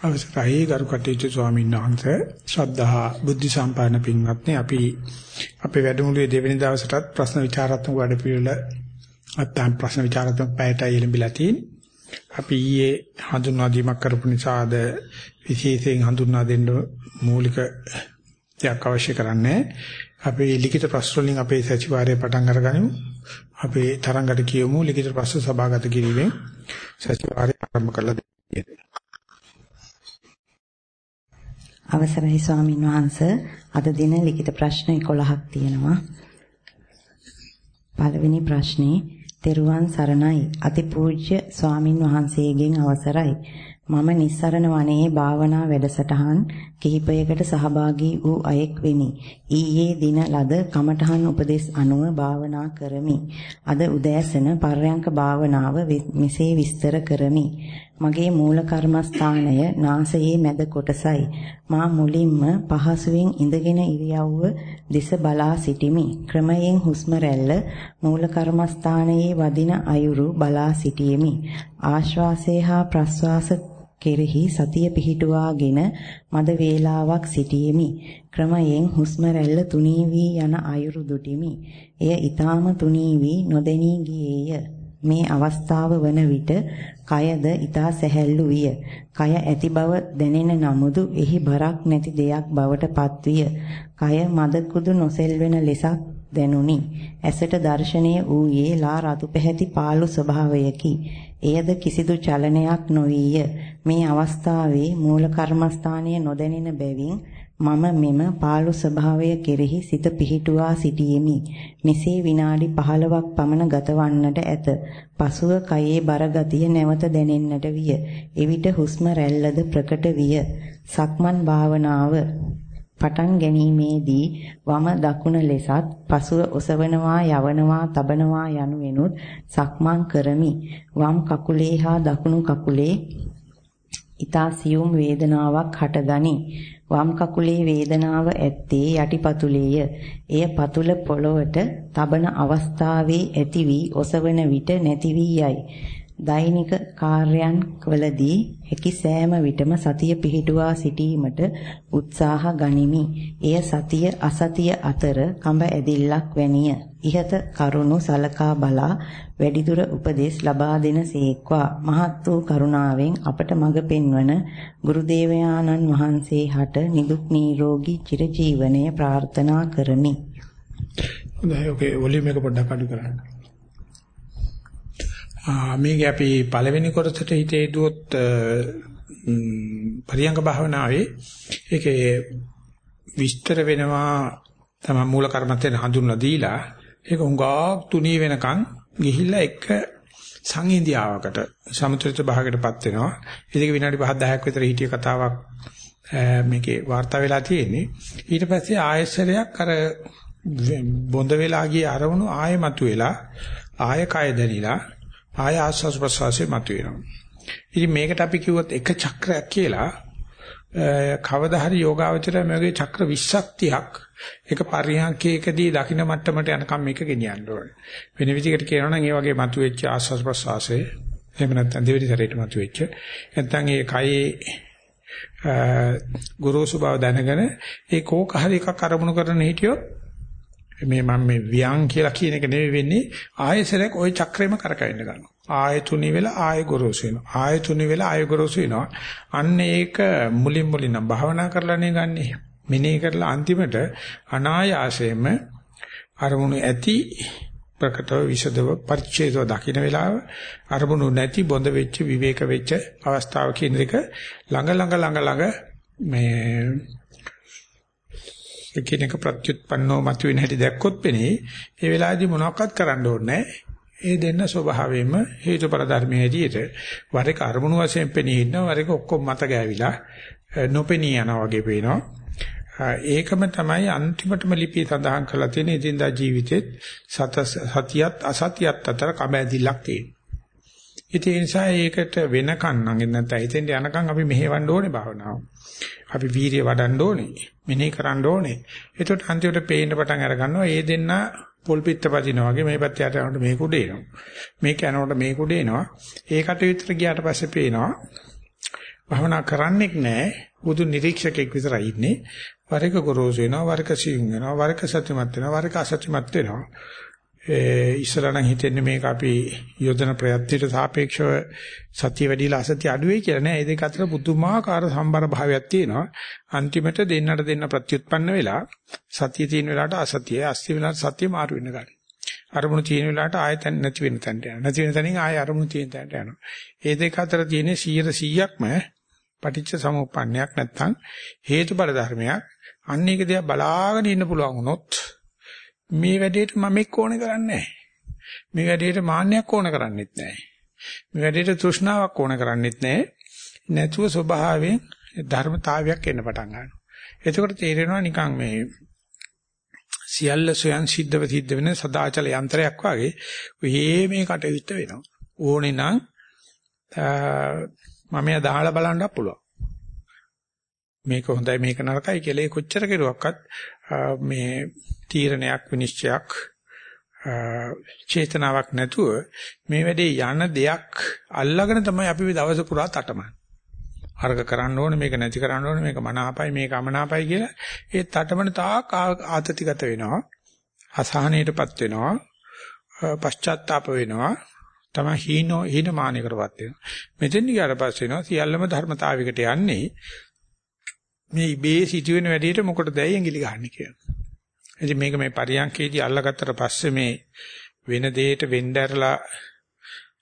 අවසරයි ගරු කටයුතු ස්වාමීන් වහන්සේ. ශ්‍රද්ධා බුද්ධ සම්පන්න පින්වත්නි අපි අපේ වැඩමුළුවේ දෙවෙනි දවසටත් ප්‍රශ්න විචාරාත්මක වැඩපිළිවෙල නැත්නම් ප්‍රශ්න විචාරාත්මක පැයටයි එළඹිලා තියෙන්නේ. අපි ඊයේ හඳුන්වා දීමක් කරපු නිසාද විශේෂයෙන් හඳුන්වා දෙන්න මූලික දෙයක් අවශ්‍ය කරන්නේ. අපේ ලිඛිත ප්‍රශ්න වලින් අපේ සතිವಾರයේ පටන් අරගනිමු. අපේ තරඟට කියමු ලිඛිත ප්‍රශ්න සභාගත කිරීමෙන් සතිವಾರය ආරම්භ කරලා දෙන්න. අවසරයි ස්වාමින් වහන්ස අද දින ලිඛිත ප්‍රශ්න 11ක් තියෙනවා. පළවෙනි ප්‍රශ්නේ තෙරුවන් සරණයි අතිපූජ්‍ය ස්වාමින් වහන්සේගෙන් අවසරයි. මම නිස්සරණ වනයේ භාවනා වැඩසටහන් කිහිපයකට සහභාගී වූ අයෙක් වෙමි. ඊයේ දින ලද කමඨහන් උපදෙස් අනුව භාවනා කරමි. අද උදෑසන පර්යංක භාවනාව මෙසේ විස්තර කරමි. මගේ මූල කර්මස්ථානය නාසයේ මැද කොටසයි. මා මුලින්ම පහසුවෙන් ඉඳගෙන ඉරියව්ව දෙස බලා සිටිමි. ක්‍රමයෙන් හුස්ම රැල්ල මූල කර්මස්ථානයේ වදින අයුරු බලා සිටියෙමි. ආශ්වාසය හා ප්‍රශ්වාස කෙරෙහි සතිය පිහිටුවාගෙන මද වේලාවක් සිටියෙමි. ක්‍රමයෙන් හුස්ම රැල්ල තුනී වී යන අයුරු දුටිමි. එය ඊටාම තුනී වී නොදෙනී ගියේය. මේ අවස්ථාව වන විට කයද ඊතා සැහැල්ලු විය. කය ඇති බව දැනෙන නමුදු එහි බරක් නැති දෙයක් බවට පත්විය. කය මද කුදු නොසෙල්වෙන ලෙසක් දැනුනි. ඇසට දර්ශනීය වූයේ ලා රතු පැහැති පාළු ස්වභාවයකි. එයද කිසිදු චලනයක් නොවිය. මේ අවස්ථාවේ මූල කර්මස්ථානයේ නොදැනෙන බැවින් මම මෙම පාළු ස්වභාවය කෙරෙහි සිත පිහිටුවා සිටියෙමි. මෙසේ විනාඩි 15ක් පමණ ගතවන්නට ඇත. පසුව කයේ බරගතිය නැවත දැනෙන්නට විය. එවිට හුස්ම රැල්ලද ප්‍රකට විය. සක්මන් භාවනාව පටන් ගැනීමේදී වම දකුණ ලෙසත් පසුව ඔසවනවා යවනවා තබනවා යනුවෙනුත් සක්මන් කරමි. වම් කකුලේ හා දකුණු කකුලේ ඊතා සියුම් වේදනාවක් හටගනි. වම් කකුලේ වේදනාව ඇත්තේ යටිපතුලේය. එය පතුල පොළොවට තබන අවස්ථාවේ ඇති වී ඔසවන විට නැති වී යයි. දෛනික කාර්යයන් වලදී හැකි සෑම විටම සතිය පිහිටුවා සිටීමට උත්සාහ ගනිමි. එය සතිය අසතිය අතර කඹ ඇදිල්ලක් වැනිය. ইহත කරුණු සලකා බලා වැඩිදුර උපදෙස් ලබා දෙන සේක්වා මහත් වූ කරුණාවෙන් අපට මඟ පෙන්වන ගුරු දේවයාණන් වහන්සේ හට නිදුක් නිරෝගී චිරජීවනය ප්‍රාර්ථනා කරමි. හොඳයි ඔකේ වොලියුම් එක පොඩ්ඩක් අඩු කරන්න. මේක අපි පළවෙනි කොටසට හිතේ දුවොත් පරියංග භාවනාවේ ඒකේ විස්තර වෙනවා තමයි මූල කර්මත්තෙන් හඳුන්වලා දීලා ඒක උඟා තුනී වෙනකන් ගිහිල්ලා එක සංහිඳියාවකට සමුද්‍රිත භාගයකටපත් වෙනවා. ඒක විනාඩි 5 10ක් විතර හිටිය කතාවක් මේකේ වාර්තා වෙලා තියෙන්නේ. ඊට පස්සේ ආයසරයක් අර බොඳ වෙලා ගිය අරමුණු ආයෙ මතුවෙලා ආයෙ කය දැනිලා ආය ආස්වාස් ප්‍රසවාසයේ මතුවෙනවා. ඉතින් මේකට අපි කිව්වොත් එක චක්‍රයක් කියලා කවදා හරි යෝගාවචරය මේකේ චක්‍ර 20ක් 30ක් එක පරිහාංකයකදී දකින්න මට්ටමට යනකම් මේක ගෙනියන්න ඕනේ. වෙන විදිහකට කියනවා නම් ඒ වගේ මතුවෙච්ච ආස්වාස් ප්‍රසවාසයේ එහෙම නැත්නම් දෙවෙනි සැරේට මතුවෙච්ච නැත්නම් ඒ කයේ ගුරුසු බව දැනගෙන ඒ කෝක හරි එකක් අරමුණු කරන හිටියොත් මේ මම මේ ව්‍යං කියලා කියන එක නෙවෙයි වෙන්නේ ආයෙසරයක් ওই චක්‍රෙම කරකවෙන්න ගන්නවා. ආයතුනි වෙලා ආය ගොරෝසු වෙනවා. ආයතුනි වෙලා ආය ගොරෝසු වෙනවා. අන්න ඒක මුලින් මුලින් නම් භාවනා කරලානේ ගන්නෙ. මෙනෙහි කරලා අන්තිමට අනායාසයෙන්ම අරමුණු ඇති ප්‍රකටව විසදව පරිච්ඡේදව දකින්න වෙලාව අරමුණු නැති බොඳ වෙච්ච විවේක වෙච්ච අවස්ථාව කියන එක ළඟ ළඟ ළඟ ළඟ මේ එකිනෙක ප්‍රත්‍යুৎපන්නව මතුවෙන හැටි දැක්කොත් පෙනේ. ඒ වෙලාවේදී මොනවක්වත් කරන්න ඕනේ ඒ දෙන්න ස්වභාවයෙන්ම හේතුඵල ධර්මයේ හැටියට වර එක අරමුණු වශයෙන් පෙනී ඉන්නවා. වර එක ඔක්කොම මත ගෑවිලා නොපෙනී යනවා වගේ පේනවා. ඒකම තමයි අන්තිමටම ලිපිය සඳහන් කරලා තියෙන ඉදින්දා ජීවිතෙත් සත සතියත් අසතියත් අතර කබැදිලක් තියෙනවා. ඒ නිසා ඒකට වෙනකන් නම් නැත්නම් හිතෙන්ට යනකන් අපි මෙහෙවන්න ඕනේ භාවනාව. අපි වීරිය වඩන්න ඕනේ. මෙනෙහි කරන්න ඕනේ. එතකොට අන්තිමට පේන්න පටන් අර ගන්නවා. ඒ දෙන්න පොල් පිට පදිනා වගේ මේ පැත්තට යනකොට මේක උඩ එනවා. මේක යනකොට මේක උඩ එනවා. ඒකට විතර ගියාට පස්සේ පේනවා භවනා කරන්නෙක් නැහැ. බුදු නිරීක්ෂකෙක් විතරයි ඉන්නේ. වරක ගොරෝසු වෙනවා, වරක සිං වෙනවා, වරක සත්‍යමත් වෙනවා, වරක අසත්‍යමත් වෙනවා. ඒ ඉස්සරහන් හිතෙන්නේ මේක අපි යොදන ප්‍රයත්නයට සාපේක්ෂව සතිය වැඩිලා අසතිය අඩු වෙයි කියලා නෑ. ඒ දෙක අතර පුදුමාකාර සම්බර භාවයක් තියෙනවා. අන්තිමට දෙන්නට දෙන්න ප්‍රත්‍යুৎපන්න වෙලා සතිය තියෙන වෙලාවට අසතිය, අස්ති වෙලාවට සතිය මාරු වෙන්න ගන්න. අරමුණු තියෙන වෙලාවට ආයෙත් නැති වෙන තැනට යනවා. නැති වෙන තැනින් ආයෙ අරමුණු තියෙන තැනට යනවා. ඒ දෙක අතර තියෙන 100%ක්ම පටිච්ච සමුප්පන්නයක් නැත්නම් හේතුඵල ධර්මයක්. අන්න ඒක දිහා බලාගෙන ඉන්න පුළුවන් වුණොත් මේ වැඩේට මම එක්ක ඕනේ කරන්නේ මේ වැඩේට මාන්නයක් ඕන කරන්නේත් නැහැ. මේ වැඩේට තෘෂ්ණාවක් ඕන කරන්නේත් නැහැ. නැතුව ස්වභාවයෙන් ධර්මතාවයක් එන්න පටන් ගන්නවා. එතකොට තේරෙනවා නිකන් මේ සියල්ල සොයන් සිද්ධව සිද්ධ වෙන සදාචල යන්ත්‍රයක් වගේ ඔහේ මේ කටයුත්ත වෙනවා. ඕනේ නම් මම එයා දාලා බලන්නත් පුළුවන්. මේක හොඳයි මේක නරකයි කියලා ඒ කොච්චර කෙරුවක්වත් මේ තීරණයක් විනිශ්චයක් චේතනාවක් නැතුව මේ වැඩේ යන දෙයක් අල්ලාගෙන තමයි අපි දවස පුරා තටමන්නේ. අර්ග කරන්න ඕනේ මේක නැති කරන්න ඕනේ මේක මනාපයි මේක අමනාපයි කියලා. ඒ තටමන තාක් ආතතිගත වෙනවා අසහනයටපත් වෙනවා පශ්චාත්තාප වෙනවා. තමයි හීනෝ හීනමානයකටපත් වෙනවා. මෙතෙන් ගියාට පස්සේ වෙනවා සියල්ලම ධර්මතාවයකට යන්නේ මේ ඉබේ සිදුවෙන වැඩේට මොකටද ඇඟිලි ගහන්නේ කියලා ඉතින් මේක මේ පරියන්කේදී අල්ලගත්තට පස්සේ මේ වෙන දෙයකට වෙnderලා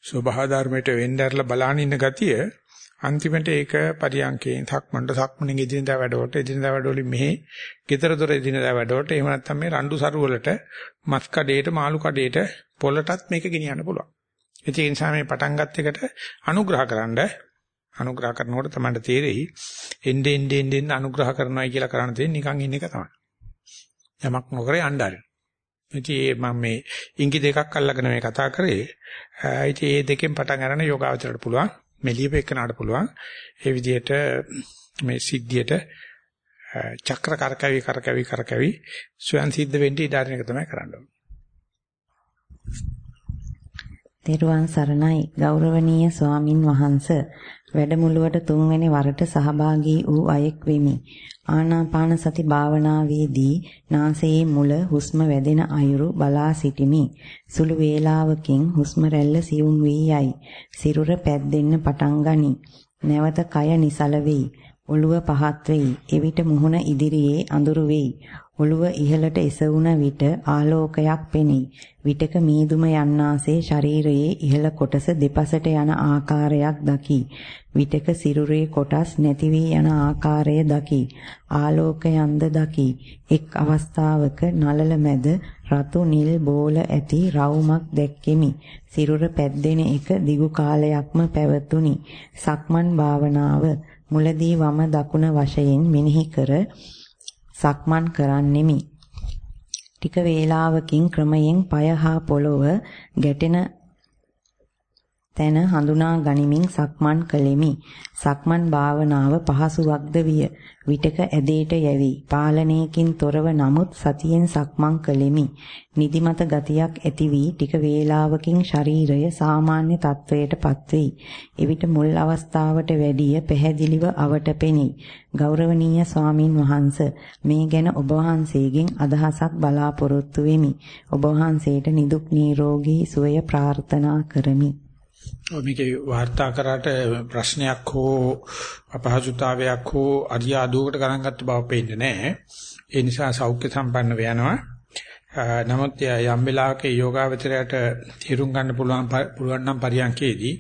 ස්වභාව ධර්මයට වෙnderලා බලන ඉන්න ගතිය අන්තිමට ඒක පරියන්කේන් සක්මණට සක්මණෙන් එදිනදා වැඩවලට එදිනදා වැඩවලින් මෙහි ගෙදර දොර එදිනදා වැඩවලට එහෙම නැත්නම් මේ රණ්ඩු සරු වලට මස් කඩේට මාළු කඩේට පොළටත් මේක ගෙනියන්න පුළුවන්. ඒ නිසා මේ පටන් ගත් එකට අනුග්‍රහකරනද අනුග්‍රහ කරනකොට තමයි තේරෙයි එnde ende ende අනුග්‍රහ කරනවා කියලා කරන්න තියෙන්නේ නිකන් ඉන්න එක තමයි. යමක් නොකර යන්න ආරින්. ඉතින් මම මේ ඉංගි දෙකක් අල්ලගෙන මේ කතා කරේ. ඉතින් මේ දෙකෙන් පටන් ගන්න යෝගාවචරයට පුළුවන්. මෙලියප එක්කනට පුළුවන්. ඒ විදිහට මේ සිද්ධියට චක්‍ර කරකැවි කරකැවි කරකැවි ස්වයන් සිද්ධ වෙන්න ඉඩ අරින එක තමයි කරන්න ඕනේ. තෙරුවන් සරණයි ගෞරවනීය ස්වාමින් වහන්සේ වැඩමුළුවට තුන්වෙනි වරට සහභාගී වූ අයෙක් වෙමි. ආනාපාන සති භාවනාවේදී නාසයේ මුල හුස්ම වැදෙන අයුරු බලා සිටිමි. සුළු වේලාවකින් හුස්ම රැල්ල සියුම් වී යයි. සිරුර පැද්දෙන්න පටන් ගනී. නැවත කය නිසල වෙයි. ඔළුව පහත් වෙයි. එවිට මුහුණ ඉදිරියේ අඳුරු වෙයි. ඔළුව ඉහළට එසවුන විට ආලෝකයක් පෙනේ. විටක මීදුම යන්නාසේ ශරීරයේ ඉහළ කොටස දෙපසට යන ආකාරයක් දකි. විටක සිරුරේ කොටස් නැති වී යන ආකාරය දකි. ආලෝකයන්ද දකි. එක් අවස්ථාවක නලල මැද රතු නිල් බෝල ඇති රවුමක් දැක්කෙමි. සිරුර පැද්දෙන එක දිගු කාලයක්ම පැවතුණි. සක්මන් භාවනාව මුලදී වම දකුණ වශයෙන් මෙනෙහි කර සක්මන් කරන්නෙමි. ටික වේලාවකින් ක්‍රමයෙන් পায় හා පොළව ගැටෙන තැන හඳුනා ගනිමින් සක්මන් කළෙමි. සක්මන් භාවනාව පහසුවක්ද විය. විටක ඇදේට යැවි. පාලනයකින් තොරව නමුත් සතියෙන් සක්මන් කළෙමි. නිදිමත ගතියක් ඇති වී ටික වේලාවකින් ශරීරය සාමාන්‍ය තත්වයට පත්වෙයි. එවිට මුල් අවස්ථාවට වැඩිය පැහැදිලිව අවට පෙනේ. ගෞරවනීය ස්වාමින් වහන්සේ මේ ගැන ඔබ වහන්සේගෙන් අදහසක් බලාපොරොත්තු වෙමි. ඔබ වහන්සේට නිදුක් නිරෝගී සුවය ප්‍රාර්ථනා කරමි. මේකේ වාර්තා කරාට ප්‍රශ්නයක් හෝ අපහසුතාවයක් හෝ අරියාදුවකට ගණන් ගත්ත බව පේන්නේ නැහැ. ඒ නිසා සෞඛ්‍ය සම්පන්න වෙනවා. නමුත් යම් වෙලාවක යෝගාවචරයට තීරුම් ගන්න පුළුවන් පුළුවන් නම් පරියන්කේදී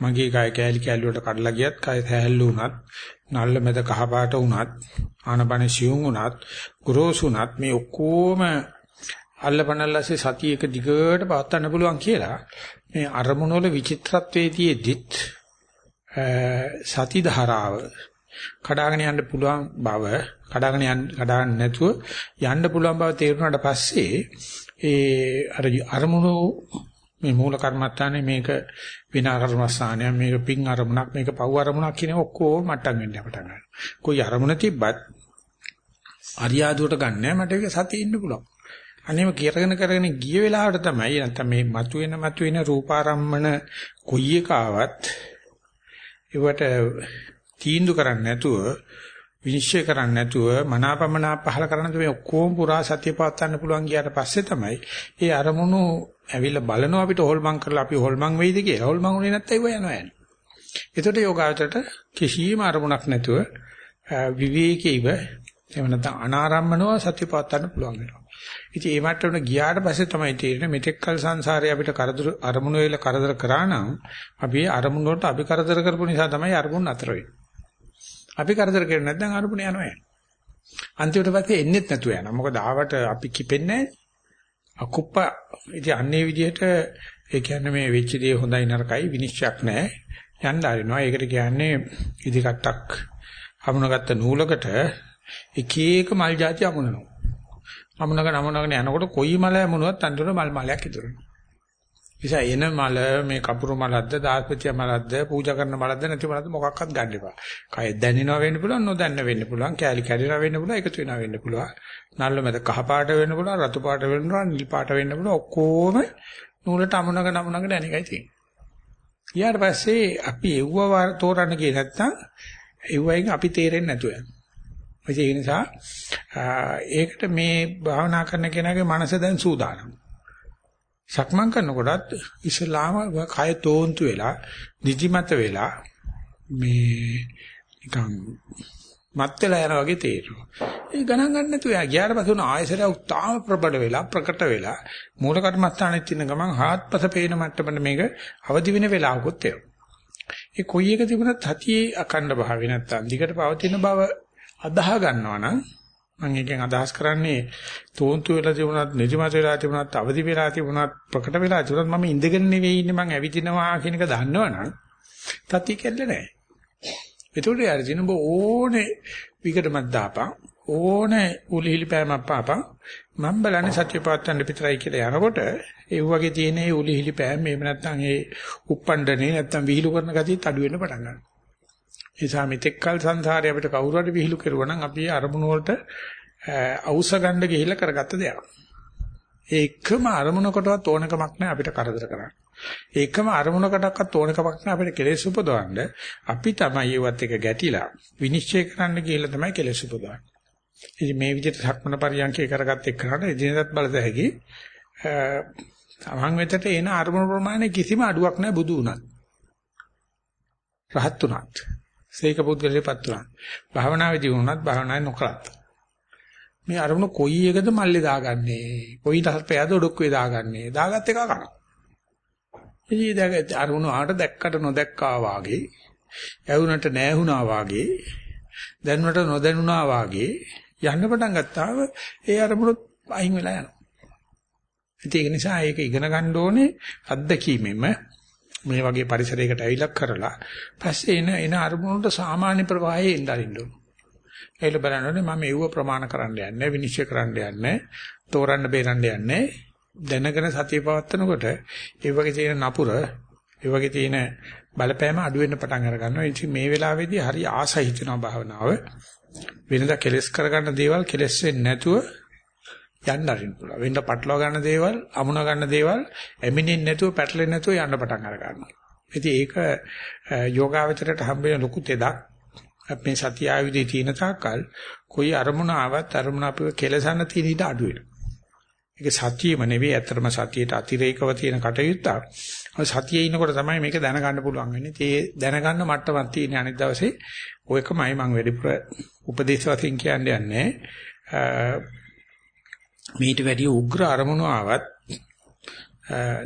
මගේ කය කෑලි කෑලි වලට කඩලා ගියත් කය සැහැල්ලු වුණත් නල්ල මැද කහපාට වුණත් ආනපන සියුම් වුණත් ගොරෝසු වුණත් මේ ඔක්කොම අල්ලපනල්ලසේ සතිය එක දිගට පවත්වන්න පුළුවන් කියලා මේ අරමුණ වල විචිත්‍රත්වයේදීත් සති ධාරාව කඩාගෙන යන්න පුළුවන් බව කඩාගෙන යන්න කඩාගෙන නැතුව යන්න පුළුවන් බව තේරුණාට පස්සේ ඒ අර අරමුණු මේ මූල කර්මත්තානේ මේක විනා කර්මස්ථානය මේක පිං අරමුණක් මේක පව් අරමුණක් කියන ඔක්කොම මට්ටම් වෙන්න පටන් ගන්නවා. કોઈ අරමුණ තිබ්බත් අරියාදුවට ගන්නෑ මට ඒක සතිය ඉන්න පුළුවන්. අනේම කරගෙන කරගෙන ගිය වෙලාවට තමයි නැත්නම් මේ මතුවෙන මතුවෙන රූපාරම්මන කොයි එකාවත් ඒවට තීන්දුව කරන්නේ නැතුව විනිශ්චය කරන්නේ නැතුව මනාපමනා පහල කරන්නේ නැතුව මේ ඔක්කොම පුරා සත්‍ය පවත්වන්න පුළුවන් ගියාට පස්සේ තමයි ඒ අරමුණු ඇවිල්ලා බලනවා අපිට හොල්මන් කරලා අපි හොල්මන් වෙයිද කියලා. හොල්මන් උනේ නැත්නම් ඒව යනවා යන්නේ. එතකොට යෝගාවචරයට කිසිම අරමුණක් නැතුව විවේකීව එහෙම නැත්නම් අනාරම්මනව සත්‍ය පවත්වන්න පුළුවන් වෙනවා. ඉතින් ඒ මට්ටමට ගියාට පස්සේ තමයි තේරෙන්නේ මෙතෙක් කල සංසාරේ අපිට කරදර අරමුණු වල කරදර කරා නම් අපි අරමුණු වලට අපි කරදර කරපු නිසා තමයි අරමුණු අතර වෙන්නේ. අපි කරදර කරන්නේ නැත්නම් අරමුණ යනවා. අන්තිමට පස්සේ එන්නෙත් නැතුව යනවා. මොකද ආවට අපි කිපෙන්නේ අකුප්ප ඉතින් අන්නේ විදිහට ඒ කියන්නේ මේ වෙච්ච දේ හොඳයි නරකයි විනිශ්චයක් නැහැ. යන්න ආරිනවා. ඒකට කියන්නේ ඉදිකට්ටක් හමුනගත්ත නූලකට එක එක මල් జాති අමුණනවා. අමුණගෙන අමුණගෙන යනකොට කොයි මල යමුණුවත් අන්තිමට මල් මාලයක් ඉතුරුනවා. නිසා එන මල මේ කපුරු මලක්ද දාස්පතිය මලක්ද පූජා කරන මලක්ද නැති මලක්ද මොකක්වත් ගන්න එපා. කය දැනෙනවා වෙන්න පුළුවන් නොදැන්න වෙන්න පුළුවන් කෑලි කැඩෙනවා වෙන්න පුළුවන් එකතු වෙනවා වෙන්න පුළුවන්. නල්ල මැද කහ පාට වෙන්න පුළුවන් රතු පාට වෙන්න පුළුවන් නිල් පාට වෙන්න පුළුවන් ඔක්කොම නූලට අමුණගෙන අමුණගෙන යන එකයි තියෙන්නේ. ඊට පස්සේ අපි එව්ව තෝරන්න ගියේ නැත්තම් එව්වයින් අපි තේරෙන්නේ නැතුව යනවා. ඒ නිසා ඒකට මේ භාවනා කරන කෙනාගේ මනස දැන් සූදානම්. සක්මන් කරනකොටත් ඉස්ලාම කය තෝන්තු වෙලා නිදිමත වෙලා මේ නිකන් මත් වෙලා යනවා වගේ තේරෙනවා. ඒ ගණන් ගන්න නැතුව යා ගියාට පස්සේ උන ආයසරය උත්තාම ප්‍රබල වෙලා ප්‍රකට වෙලා මූල කර්මස්ථානෙත් ඉන්න ගමන් හාත්පස පේන මට්ටමට මේක අවදි වෙන වෙලාවකුත් එනවා. ඒ කොයි එක තිබුණත් හතියේ අකණ්ඩ භාවය නැත්තම් දිගට පවතින බව අදාහ ගන්නවා නම් මම එකෙන් අදහස් කරන්නේ තෝන්තු වෙලා තිබුණත් නිදිමත වෙලා තිබුණත් අවදි වෙලා තිබුණත් ප්‍රකට වෙලා තිබුණත් මම ඉඳගෙන නෙවෙයි ඉන්නේ මම ඇවිදිනවා කියන එක දන්නවනම් තත්ති කෙල්ල නැහැ. ඒතකොට යාර දින ඔබ ඕනේ විකටමත් දාපන් ඕනේ උලිහිලි පෑමක් පාපන් මම බලන්නේ සත්‍ය පාත්තන්න පිටරයි කියලා යනකොට ඒ වගේ තියෙන ඒ උලිහිලි පෑම එහෙම නැත්නම් ඒ උප්පණ්ඩනේ නැත්නම් විහිළු කරන ගතියත් අඩු වෙන්න පටන් ගන්නවා. නිසා මෙතෙක්කල් සංසාරේ අපිට කවුරු හරි විහිළු කරුවා නම් අපි අරමුණ වලට අවශ්‍ය ගන්න ගිහිල්ලා කරගත්ත දෙයක්. ඒ එකම අරමුණකටවත් ඕනකමක් නැහැ අපිට කරදර කරන්න. ඒකම අරමුණකටවත් ඕනකමක් නැහැ අපිට කෙලෙස් උපදවන්න. අපි තමයි ඒවත් එක ගැටිලා විනිශ්චය කරන්න ගිහිල්ලා තමයි කෙලෙස් උපදවන්නේ. ඉතින් මේ විදිහට සක්මන පරියන්කේ කරගත්ත එක්කනට එදිනෙදත් බලද හැකි තමන් වෙතට එන අරමුණු ප්‍රමාණය කිසිම අඩුවක් නැහැ බුදු උනත්. රහත් උනත්. සීක පුද්ගලයාපත් උනත්. භාවනාවේදී වුණත් භාවනාවේ නොකරත්. මේ අරමුණු කොයි එකද මල්ලේ දාගන්නේ? කොයි තත්පයද ඔඩොක්කුවේ දාගන්නේ? දාගත් එක කරා. ඉතින් දැක අරමුණු ආට දැක්කට නොදැක්කා වාගේ, ඇහුනට නැහුණා වාගේ, දැනුණට නොදැනුණා වාගේ යන්න පටන් ගත්තාම ඒ අරමුණු අයින් වෙලා යනවා. ඒක නිසා ඒක ඉගෙන ගන්න ඕනේ අත්දැකීමෙම මේ වගේ පරිසරයකට ඇවිලක් කරලා පස්සේ එන එන අරමුණට සාමාන්‍ය ප්‍රවාහයේ එන්න අරින්න ඕන. ඒල බලනකොට මම ඒව ප්‍රමාණ කරන්න යන්නේ විනිශ්චය කරන්න යන්නේ තෝරන්න බේරන්න යන්නේ දැනගෙන සතිය පවත්නකොට ඒ වගේ තියෙන නපුර ඒ වගේ තියෙන බලපෑම අඩු වෙන්න පටන් අර ගන්නවා. ඉතින් මේ වෙලාවේදී හරි ආසයි හිතෙනවා භාවනාව. වෙනදා කෙලස් කරගන්න දේවල් කෙලස් වෙන්නේ නැතුව යන්න අරින්න පුළුවන්. වෙන්න පටලවා ගන්න දේවල්, අමුණ ගන්න දේවල් එමිනෙන්නේ නැතුව පැටලෙන්නේ නැතුව යන්න පටන් අර ගන්නවා. ඉතින් ඒක යෝගාවචරයට හම්බෙන ලොකු තෙදක්. මේ සතිය ආයුධයේ තියෙන තාක්කල් કોઈ අරමුණ ආවත් අරමුණ අපිව කෙලසන්න තියෙන ඊට අඩු වෙනවා. ඒක සතියෙම නෙවෙයි ඇත්තටම සතියට අතිරේකව තියෙන කටයුත්තක්. සතියේ ඉන්නකොට තමයි මේක දැනගන්න පුළුවන් වෙන්නේ. ඒ දැනගන්න මට්ටමක් තියෙන අනිත් දවසේ ඔයකමයි මම වැඩිපුර උපදේශ වශයෙන් කියන්නේ යන්නේ. මීට වැඩිය උග්‍ර අරමුණු ආවත්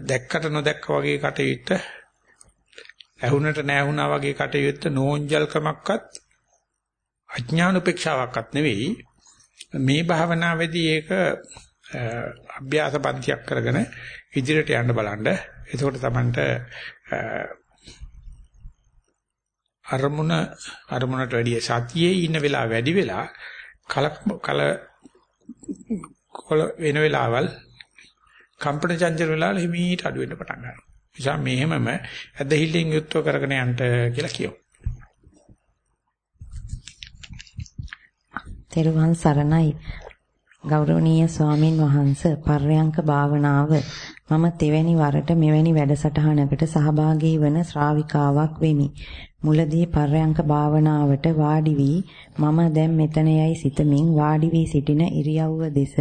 දැක්කට නොදැක්ක වගේ කටයුත්ත ඇහුනට නැහුණා වගේ කටයුත්ත නෝන්ජල්කමක්වත් අඥාන උපේක්ෂාවක්වත් නෙවෙයි. මේ භාවනාවේදී ඒක අභ්‍යාස පන්තියක් කරගෙන ඉදිරියට යන්න බලන්න. එතකොට Tamanට අරමුණ අරමුණට වැඩිය සතියේ ඉන්න වෙලාව වැඩි වෙලා කල කල කොල වෙන වෙලාවල් කම්පන චංචල වෙලාවල් හිමීට අඩු වෙන්න පටන් ගන්නවා. නිසා මෙහෙමම ඇදහිල්ලෙන් යුක්තව කරගෙන යන්න කියලා කියමු. තෙරුවන් සරණයි. ගෞරවනීය ස්වාමින් වහන්සේ පර්යංක භාවනාව මම තෙවැනි වරට මෙවැනි වැඩසටහනකට සහභාගී වන ශ්‍රාවිකාවක් වෙමි. මුලදී පර්යංක භාවනාවට වාඩි වී මම දැන් මෙතන යයි සිතමින් වාඩි වී සිටින ඉරියව්ව දෙස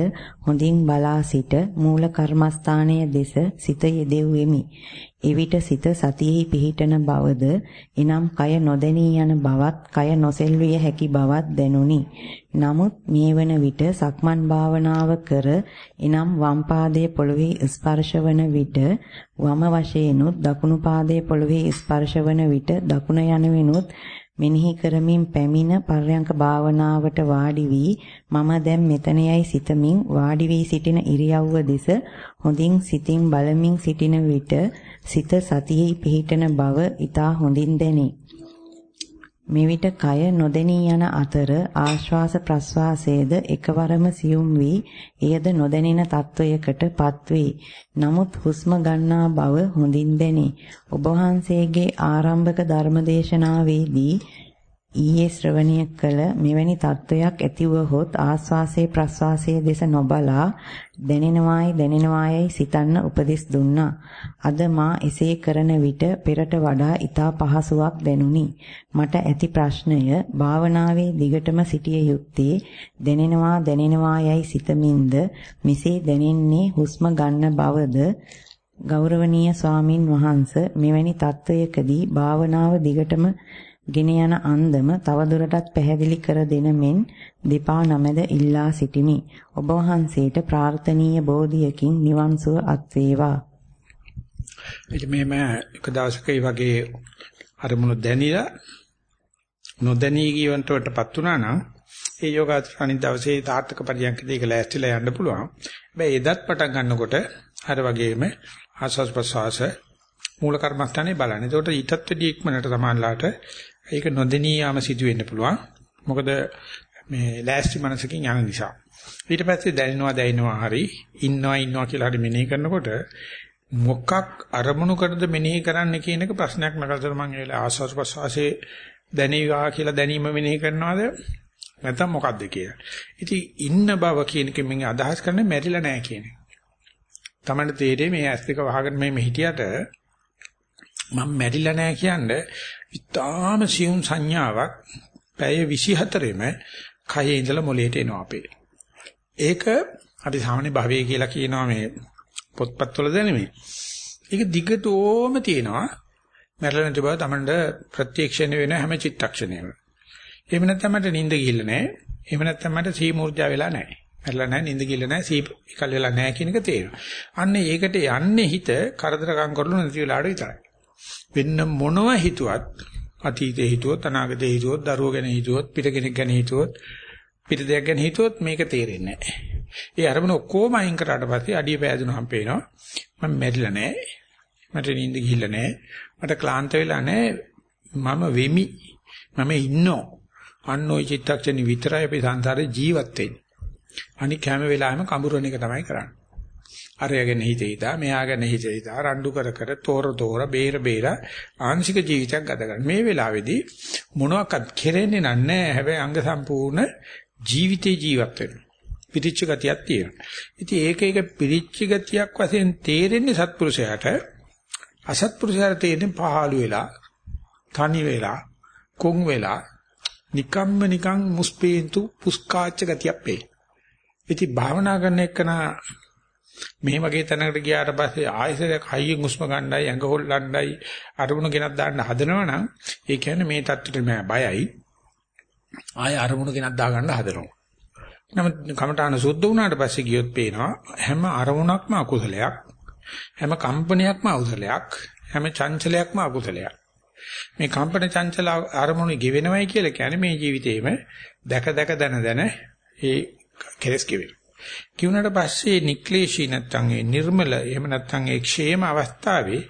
හොඳින් බලා සිට මූල කර්මස්ථානයේ දෙස සිත යෙදෙව්වෙමි. එවිට සිත සතියෙහි පිහිටන බවද එනම් කය නොදැනී යන බවත් කය නොසෙල්විය හැකි බවත් දැනුනි. නමුත් මේ වන විට සක්මන් භාවනාව කර එනම් වම් පාදයේ පොළවේ ස්පර්ශ වන විට වම වශයෙන්ුත් දකුණු පාදයේ පොළවේ ස්පර්ශ වන විට දකුණ යනුවෙනුත් මෙනෙහි කරමින් පැමිණ පර්යංක භාවනාවට වාඩි වී මම දැන් මෙතන යයි සිතමින් වාඩි වී සිටින ඉරියව්ව දෙස හොඳින් සිතින් බලමින් සිටින විට සිත සතියෙහි පිහිටන බව ඊට හොඳින් දැනේ. මෙවිට කය නොදෙනී යන අතර ආශ්වාස ප්‍රශ්වාසයේද එකවරම සියුම් වී එයද නොදැනෙන තත්වයකටපත් වේ. නමුත් හුස්ම ගන්නා බව හොඳින් දැනේ. ඔබ වහන්සේගේ ආරම්භක ධර්මදේශනාවේදී ඊයේ ශ්‍රවණය කළ මෙවැනි තත්වයක් ඇතිවහොත් ආස්වාසේ ප්‍රස්වාසයේ දෙස නොබලා දැනෙනවායි දැනෙනවායයි සිතන්න උපදෙස් දුන්නා. අද මා එසේ කරන විට පෙරට වඩා ඊටා පහසුවක් දැනුනි. මට ඇති ප්‍රශ්නය භාවනාවේ දිගටම සිටිය යුත්තේ දැනෙනවා දැනෙනවායයි සිතමින්ද මෙසේ දැනෙන්නේ හුස්ම ගන්න බවද ගෞරවනීය ස්වාමින් වහන්සේ මෙවැනි තත්වයකදී භාවනාව දිගටම ගෙන යන අන්දම තවදුරටත් පැහැදිලි කර දෙන මෙන් දෙපා නමද ඉල්ලා සිටිමි. ඔබ වහන්සේට ප්‍රාර්ථනීය බෝධියකින් නිවන් සුව අත් වේවා. එයි මේම එක දවසක මේ වගේ අරමුණු දැනිලා නොදැනී ගියවන්ටවටපත් වුණා නම් ඒ යෝගාචර අනිත් දවසේ තාර්ථක පරියන්කදී ඒක ලෑස්තිලා යන්න පුළුවන්. හැබැයි එදත් පටන් ගන්නකොට අර වගේම ආස්වාස් ප්‍රසවාස මූල කර්මස්ථානේ බලන්න. ඒකට ඊටත් වැඩි ඉක්මනට සමානලාට ඒක නොදෙනී යාම සිදු වෙන්න පුළුවන්. මොකද මේ ලෑස්ති මනසකින් යන නිසා. ඊට පස්සේ දැනෙනවා දැනෙනවා හරි ඉන්නවා ඉන්නවා කියලා හරි මෙනෙහි කරනකොට මොකක් අරමුණු කරද මෙනෙහි කරන්න කියන එක ප්‍රශ්නයක් නගතර මම ඒ ආස්වාද ප්‍රසවාසයේ දැනීවා කියලා දැනීම මෙනෙහි කරනවද නැත්නම් මොකද්ද කියලා. ඉතින් ඉන්න බව කියන එක මම අදහස් කරන්නේ මැරිලා නැහැ කියන එක. තමන්ට තේරෙන්නේ මේ ඇස් දෙක වහගෙන මේ හිටියට මම මැරිලා නැහැ කියන්නේ ඉතාම සියුම් සංඥාවක් පැය 24ෙම කයේ ඉඳලා මොලේට එනවා අපේ. ඒක අපි සාමාන්‍ය භවයේ කියලා කියනවා මේ පොත්පත්වල දැනෙමි. ඒක දිගටම තියෙනවා. මැරෙලා නැති බව Tamanට ප්‍රත්‍යක්ෂණය වෙන හැම චිත්තක්ෂණයම. එහෙම නැත්නම් මට නිින්ද ගිහිල්ලා නැහැ. එහෙම නැත්නම් මට සීමූර්ජා වෙලා නැහැ. මැරෙලා නැහැ නිින්ද ගිහිල්ලා නැහැ සී එකල් වෙලා නැහැ කියන එක තේරෙනවා. අන්න ඒකට යන්නේ හිත කරදරකම් කරලු නැති වෙලාවට විතරයි. වෙන්න මොනව හිතුවත් අතීතේ හිතුවොත් අනාගතේ හිතුවොත් දරුවෝ ගැන හිතුවොත් පිට කෙනෙක් ගැන හිතුවොත් පිට දෙයක් ගැන හිතුවොත් මේක තේරෙන්නේ නැහැ. ඒ අරමුණ ඔක්කොම අයින් කරාට පස්සේ අඩිය පෑදුනහම පේනවා මම මැරිලා නැහැ. මට නිින්ද ගිහිල්ලා නැහැ. මට ක්ලාන්ත වෙලා නැහැ. මම වෙමි. මම ඉන්නෝ. අන්න ওই චිත්තක්ෂණි විතරයි අපි සංසාරේ ජීවත් වෙන්නේ. අනික හැම වෙලාවෙම කඹරන එක තමයි කරන්නේ. අරයගෙන හිතේ හිතා මෙයාගෙන හිතේ හිතා රණ්ඩු කර කර තෝර තෝර බේර බේර ආංශික ජීවිතයක් ගත කරන මේ වෙලාවේදී මොනවාක්වත් කෙරෙන්නේ නැහැ. හැබැයි අංග සම්පූර්ණ ජීවිතේ ජීවත් වෙනවා. පිරිච්ච ගතියක් තියෙනවා. ඉතින් ඒක එක පිරිච්ච ගතියක් වශයෙන් තේරෙන්නේ සත්පුරුෂයාට. අසත්පුරුෂයාට තේරෙන්නේ පහළු වෙලා තනි වෙලා කොන් වෙලා නිකම්ම නිකං මුස්පේන්තු පුස්කාච්ච ගතියක් පේ ඉතින් භාවනා කරන එකනා මේ වගේ තැනකට ගියාට පස්සේ ආයෙසරයක් හයියෙන් හුස්ම ගන්නයි ඇඟ හොල්ලන්නයි අරමුණු ගෙනත් දාන්න හදනවනම් ඒ කියන්නේ මේ தත්ත්වෙට මම බයයි. ආයෙ අරමුණු ගෙනත් දා ගන්න හදනවා. නමුත් කමඨාන සුද්ධ වුණාට පස්සේ ගියොත් පේනවා හැම අරමුණක්ම අකුසලයක් හැම කම්පනයක්ම අකුසලයක් හැම චංචලයක්ම අකුසලයක්. මේ කම්පන චංචල අරමුණු ගෙවෙනවයි කියලා කියන්නේ මේ ජීවිතේම දැක දැක දන දන ඒ කෙලස් ගෙවෙනවා. කිවුනට පස්සේ නික්ලේශී නැත්තම් ඒ නිර්මල එහෙම නැත්තම් ඒ ക്ഷേම අවස්ථාවේ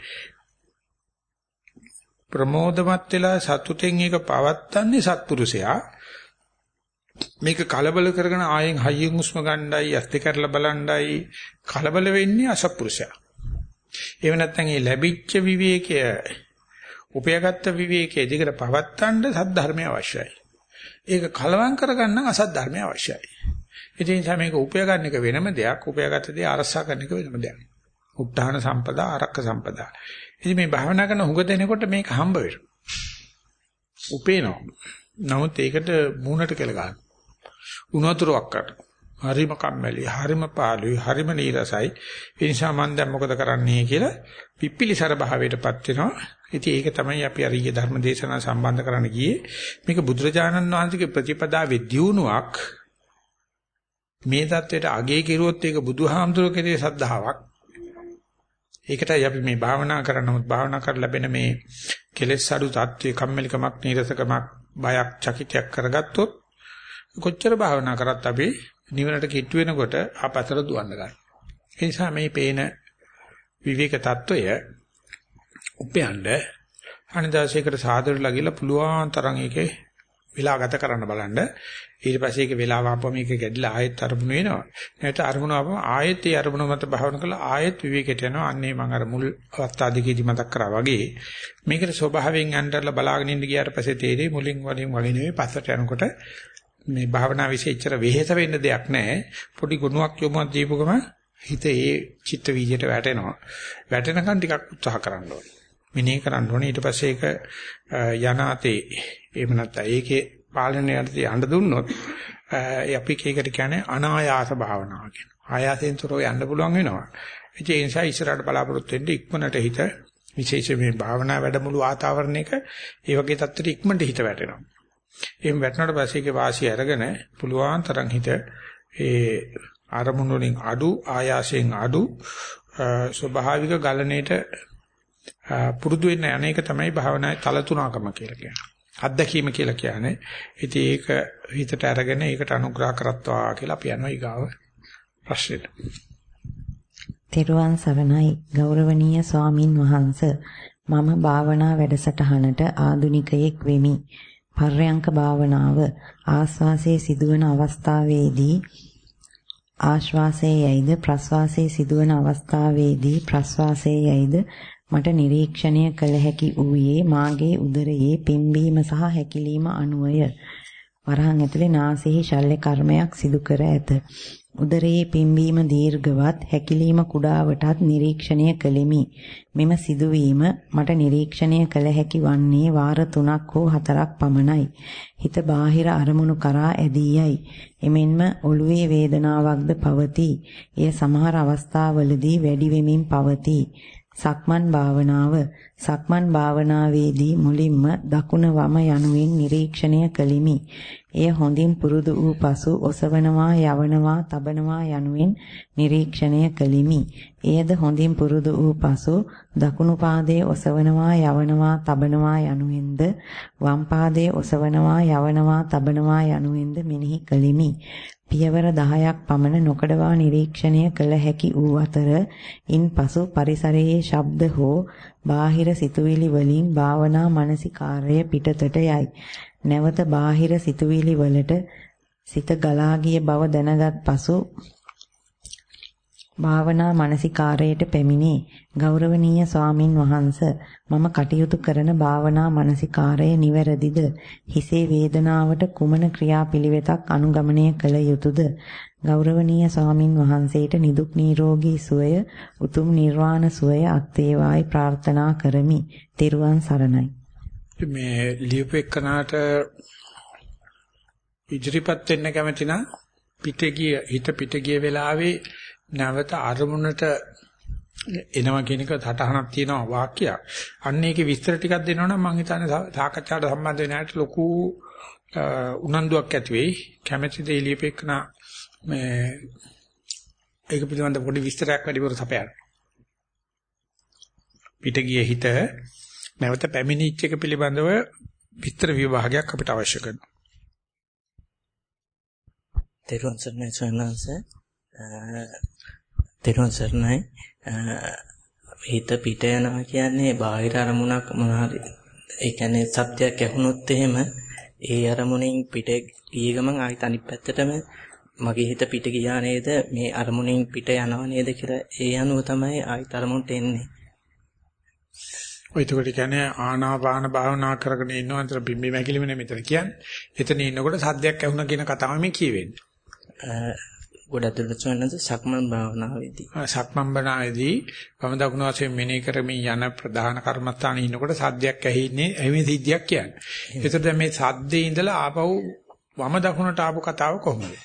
ප්‍රමෝදමත් වෙලා සතුටෙන් ඒක පවත්තන්නේ සත්පුරුෂයා මේක කලබල කරගෙන ආයෙන් හයියෙන් උස්ම ගණ්ඩායි ඇස් දෙක කරලා බලණ්ඩායි කලබල වෙන්නේ අසත්පුරුෂයා එහෙම නැත්නම් මේ ලැබිච්ච විවේකය උපයාගත්ත විවේකයේ දිගට පවත්තන්න සද්ධර්මය අවශ්‍යයි. ඒක කලවම් කරගන්න අසත් ධර්මය අවශ්‍යයි. ඉතින් නිසා මේක උපය ගන්න එක වෙනම දෙයක්, උපයාගත දේ අරසා ගන්න එක වෙනම දෙයක්. උත්හාන සම්පදා, ආරක්ක සම්පදා. ඉතින් මේ භාවනා කරන හුඟ දෙනකොට මේක හම්බ වෙනවා. උපේනවා. නමුත් ඒකට මූණට කෙල ගන්න. උණවතුරක් කරන. හරිම කම්මැලි, හරිම පාළුයි, හරිම නීරසයි. ඒ නිසා මම දැන් මොකද කරන්නේ කියලා පිප්පිලිසර භාවයටපත් වෙනවා. ඉතින් ඒක තමයි අපි අරිය ධර්ම දේශනා සම්බන්ධ කරන්න ගියේ. මේක බුදුරජාණන් වහන්සේගේ ප්‍රතිපදාවේ දියුණුවක්. මේ தത്വයට අගේ කිරුවොත් ඒක බුදුහාමුදුරුවෝ කෙරේ සද්ධාාවක්. ඒකටයි අපි මේ භාවනා කරන නමුත් භාවනා කරලා ලැබෙන මේ කෙලෙස් අඩු தત્ත්වයේ කම්මැලිකමක්, නීරසකමක්, බයක්, චකිතයක් කරගත්තොත් කොච්චර භාවනා කරත් අපි නිවනට කිට්ටු වෙනකොට ආපතර දුවන්න ගන්නවා. ඒ නිසා මේ පේන විවේක தত্ত্বය උපයන්න අනිදාසයකට සාදරලා ගිහලා පුළුවන් තරම් ඒකේ විලාගත කරන්න බලන්න. ඊට පස්සේ ඒක වෙලාව ආපම මේක ගැඩිලා ආයෙත් අරමුණු වෙනවා. නැත්නම් අරමුණ ආපම ආයෙත් ඒ අරමුණ මත භාවන කළා ආයෙත් විවේකයට යනවා. අන්නේ මම අර මුල් අවස්ථාවේදී මතක් කරා වගේ මේකට ස්වභාවයෙන් යන්නදලා බලාගෙන ඉන්න ගියාට පස්සේ තේරෙයි මුලින් වලින් වගේ නෙවෙයි පස්සට යනකොට මේ භාවනා વિશે එච්චර වෙහෙස වෙන්න දෙයක් නැහැ. පොඩි ගුණයක් යොමුවක් දීපුවම හිත ඒ චිත්ත වීදියට වැටෙනවා. වැටෙනකන් ටිකක් උත්සාහ කරන්න ඕනේ. මිනේ කරන්න ඕනේ. ඊට පස්සේ ඒක යනාතේ එහෙම නැත්නම් ඒකේ පාලනයට යන්න දුන්නොත් අපි ඒකට කියන්නේ අනායාස භාවනාව කියනවා. ආයාසයෙන් තොරව යන්න පුළුවන් වෙනවා. ඒ නිසා ඉස්සරහට බලාපොරොත්තු වෙන්න ඉක්මනට හිත විශේෂයෙන් මේ භාවනා වැඩමුළු වාතාවරණයක ඒ වගේ තත්ත්වෙට ඉක්මනට හිත වැටෙනවා. එහෙම වැටුණාට පස්සේ ඒකේ වාසිය අරගෙන පුළුවන් තරම් හිත ඒ අරමුණු වලින් අඩු ආයාසයෙන් අඩු ස්වභාවික ගලණයට පුරුදු වෙන්න අනේක තමයි භාවනාවේ තල තුනකම කියලා කියන්නේ. අත්දැකීම කියලා කියන්නේ. ඉතින් ඒක හිතට අරගෙන ඒකට අනුග්‍රහ කරත්වා කියලා අපි යනවා ඊගාව ප්‍රශ්නෙට. තෙරුවන් සරණයි ගෞරවනීය ස්වාමින් වහන්සේ මම භාවනා වැඩසටහනට ආදුනිකයෙක් වෙමි. පර්යංක භාවනාව ආස්වාසයේ සිදුවන අවස්ථාවේදී ආශ්වාසයේ යයිද ප්‍රශ්වාසයේ සිදුවන අවස්ථාවේදී ප්‍රශ්වාසයේ යයිද මට නිරීක්ෂණය කළ හැකි වූයේ මාගේ උදරයේ පිම්බීම සහ හැකිලීම අනුවය. වරහන් ඇතුලේ නාසයේ ශල්‍ය කර්මයක් සිදු කර ඇත. උදරයේ පිම්බීම දීර්ඝවත් හැකිලීම කුඩාවටත් නිරීක්ෂණය කළෙමි. මෙම සිදුවීම මට නිරීක්ෂණය කළ හැකි වන්නේ වාර 3ක් හෝ 4ක් පමණයි. හිත බාහිර අරමුණු කරා ඇදී යයි. එමෙන්ම ඔළුවේ වේදනාවක්ද පවතී. එය සමහර අවස්ථාවලදී වැඩි වෙමින් පවතී. සක්මන් භාවනාව සක්මන් භාවනාවේදී මුලින්ම දකුණ වම යනුවෙන් නිරීක්ෂණය කළෙමි. එය හොඳින් පුරුදු වූ පසු ඔසවනවා යවනවා තබනවා යනුවෙන් නිරීක්ෂණය කළෙමි. එයද හොඳින් පුරුදු වූ පසු දකුණු පාදයේ ඔසවනවා යවනවා තබනවා යනුවෙන්ද වම් පාදයේ ඔසවනවා යවනවා තබනවා යනුවෙන්ද මෙනෙහි කළෙමි. පියවර 10ක් පමණ නොකඩවා නිරීක්ෂණය කළ හැකි වූ අතර ඉන්පසු පරිසරයේ ශබ්ද හෝ බාහිර සිතුවිලි වලින් භාවනා මානසිකාර්යය පිටතට යයි. නැවත බාහිර සිතුවිලි වලට සිත ගලා ගිය බව දැනගත් පසු භාවනා මානසිකාරයට පැමිණේ ගෞරවනීය ස්වාමින් වහන්ස මම කටයුතු කරන භාවනා මානසිකාරය නිවැරදිද? හිසේ වේදනාවට කුමන ක්‍රියාපිළිවෙතක් අනුගමනය කළ යුතුද? ගෞරවනීය ස්වාමින් වහන්සේට නිදුක් නිරෝගී සුවය උතුම් නිර්වාණ සුවය අත් වේවායි ප්‍රාර්ථනා කරමි. තෙරුවන් සරණයි. මේ ලියුපෙකනාට ඉදිරිපත් වෙන්න කැමති නම් පිටගිය හිත පිටගිය වෙලාවේ නැවත අරමුණට එනවා කියන එක සටහනක් තියෙනවා වාක්‍යයක්. අන්න ඒකේ විස්තර ටිකක් දෙනවනම් මම හිතන්නේ සාකච්ඡාවට සම්බන්ධ වෙන ඇයට ලොකු උනන්දුවක් ඇති වෙයි. කැමැති දේ ලියපෙකන මේ ඒක පිළිබඳ පොඩි විස්තරයක් වැඩිපුර සපයන්න. පිට ගිය හිත නැවත පැමිණිච්ච එක පිළිබඳව විස්තර විභාගයක් අපිට අවශ්‍ය කරනවා. තෙරුවන් සරණයි සයන්ස තෙරුවන් සරණයි හිත පිට යනවා කියන්නේ බාහිර අරමුණක් මොනවාරි ඒ කියන්නේ සත්‍යයක් ඇහුනොත් එහෙම ඒ අරමුණෙන් පිට ගිය ගමන් ආයෙත් අනිත් පැත්තටම මගේ හිත පිට ගියා නේද මේ අරමුණෙන් පිට යනවා නේද කියලා ඒ අනුව තමයි ආයෙත් අරමුණට එන්නේ ඔය ඒකට කියන්නේ ආනාපාන භාවනා කරගෙන ඉන්නව අතර බිම්බි මැකිලිම නෙමෙතන කියන්නේ. එතන ඉන්නකොට සද්දයක් ඇහුණා කියන කතාව මේ කියවෙන්නේ. ගොඩක් දුරට සක්මන් භාවනාවේදී. සක්මන් බණාවේදී වම දකුණු වශයෙන් මෙනෙහි කරමින් යන ප්‍රධාන කර්මස්ථානයේ ඉන්නකොට සද්දයක් ඇහින්නේ ඇහිමේ සිද්ධියක් කියන්නේ. ඒතර දැන් මේ සද්දේ ඉඳලා ආපහු වම දකුණට ආපු කතාව කොහොමද?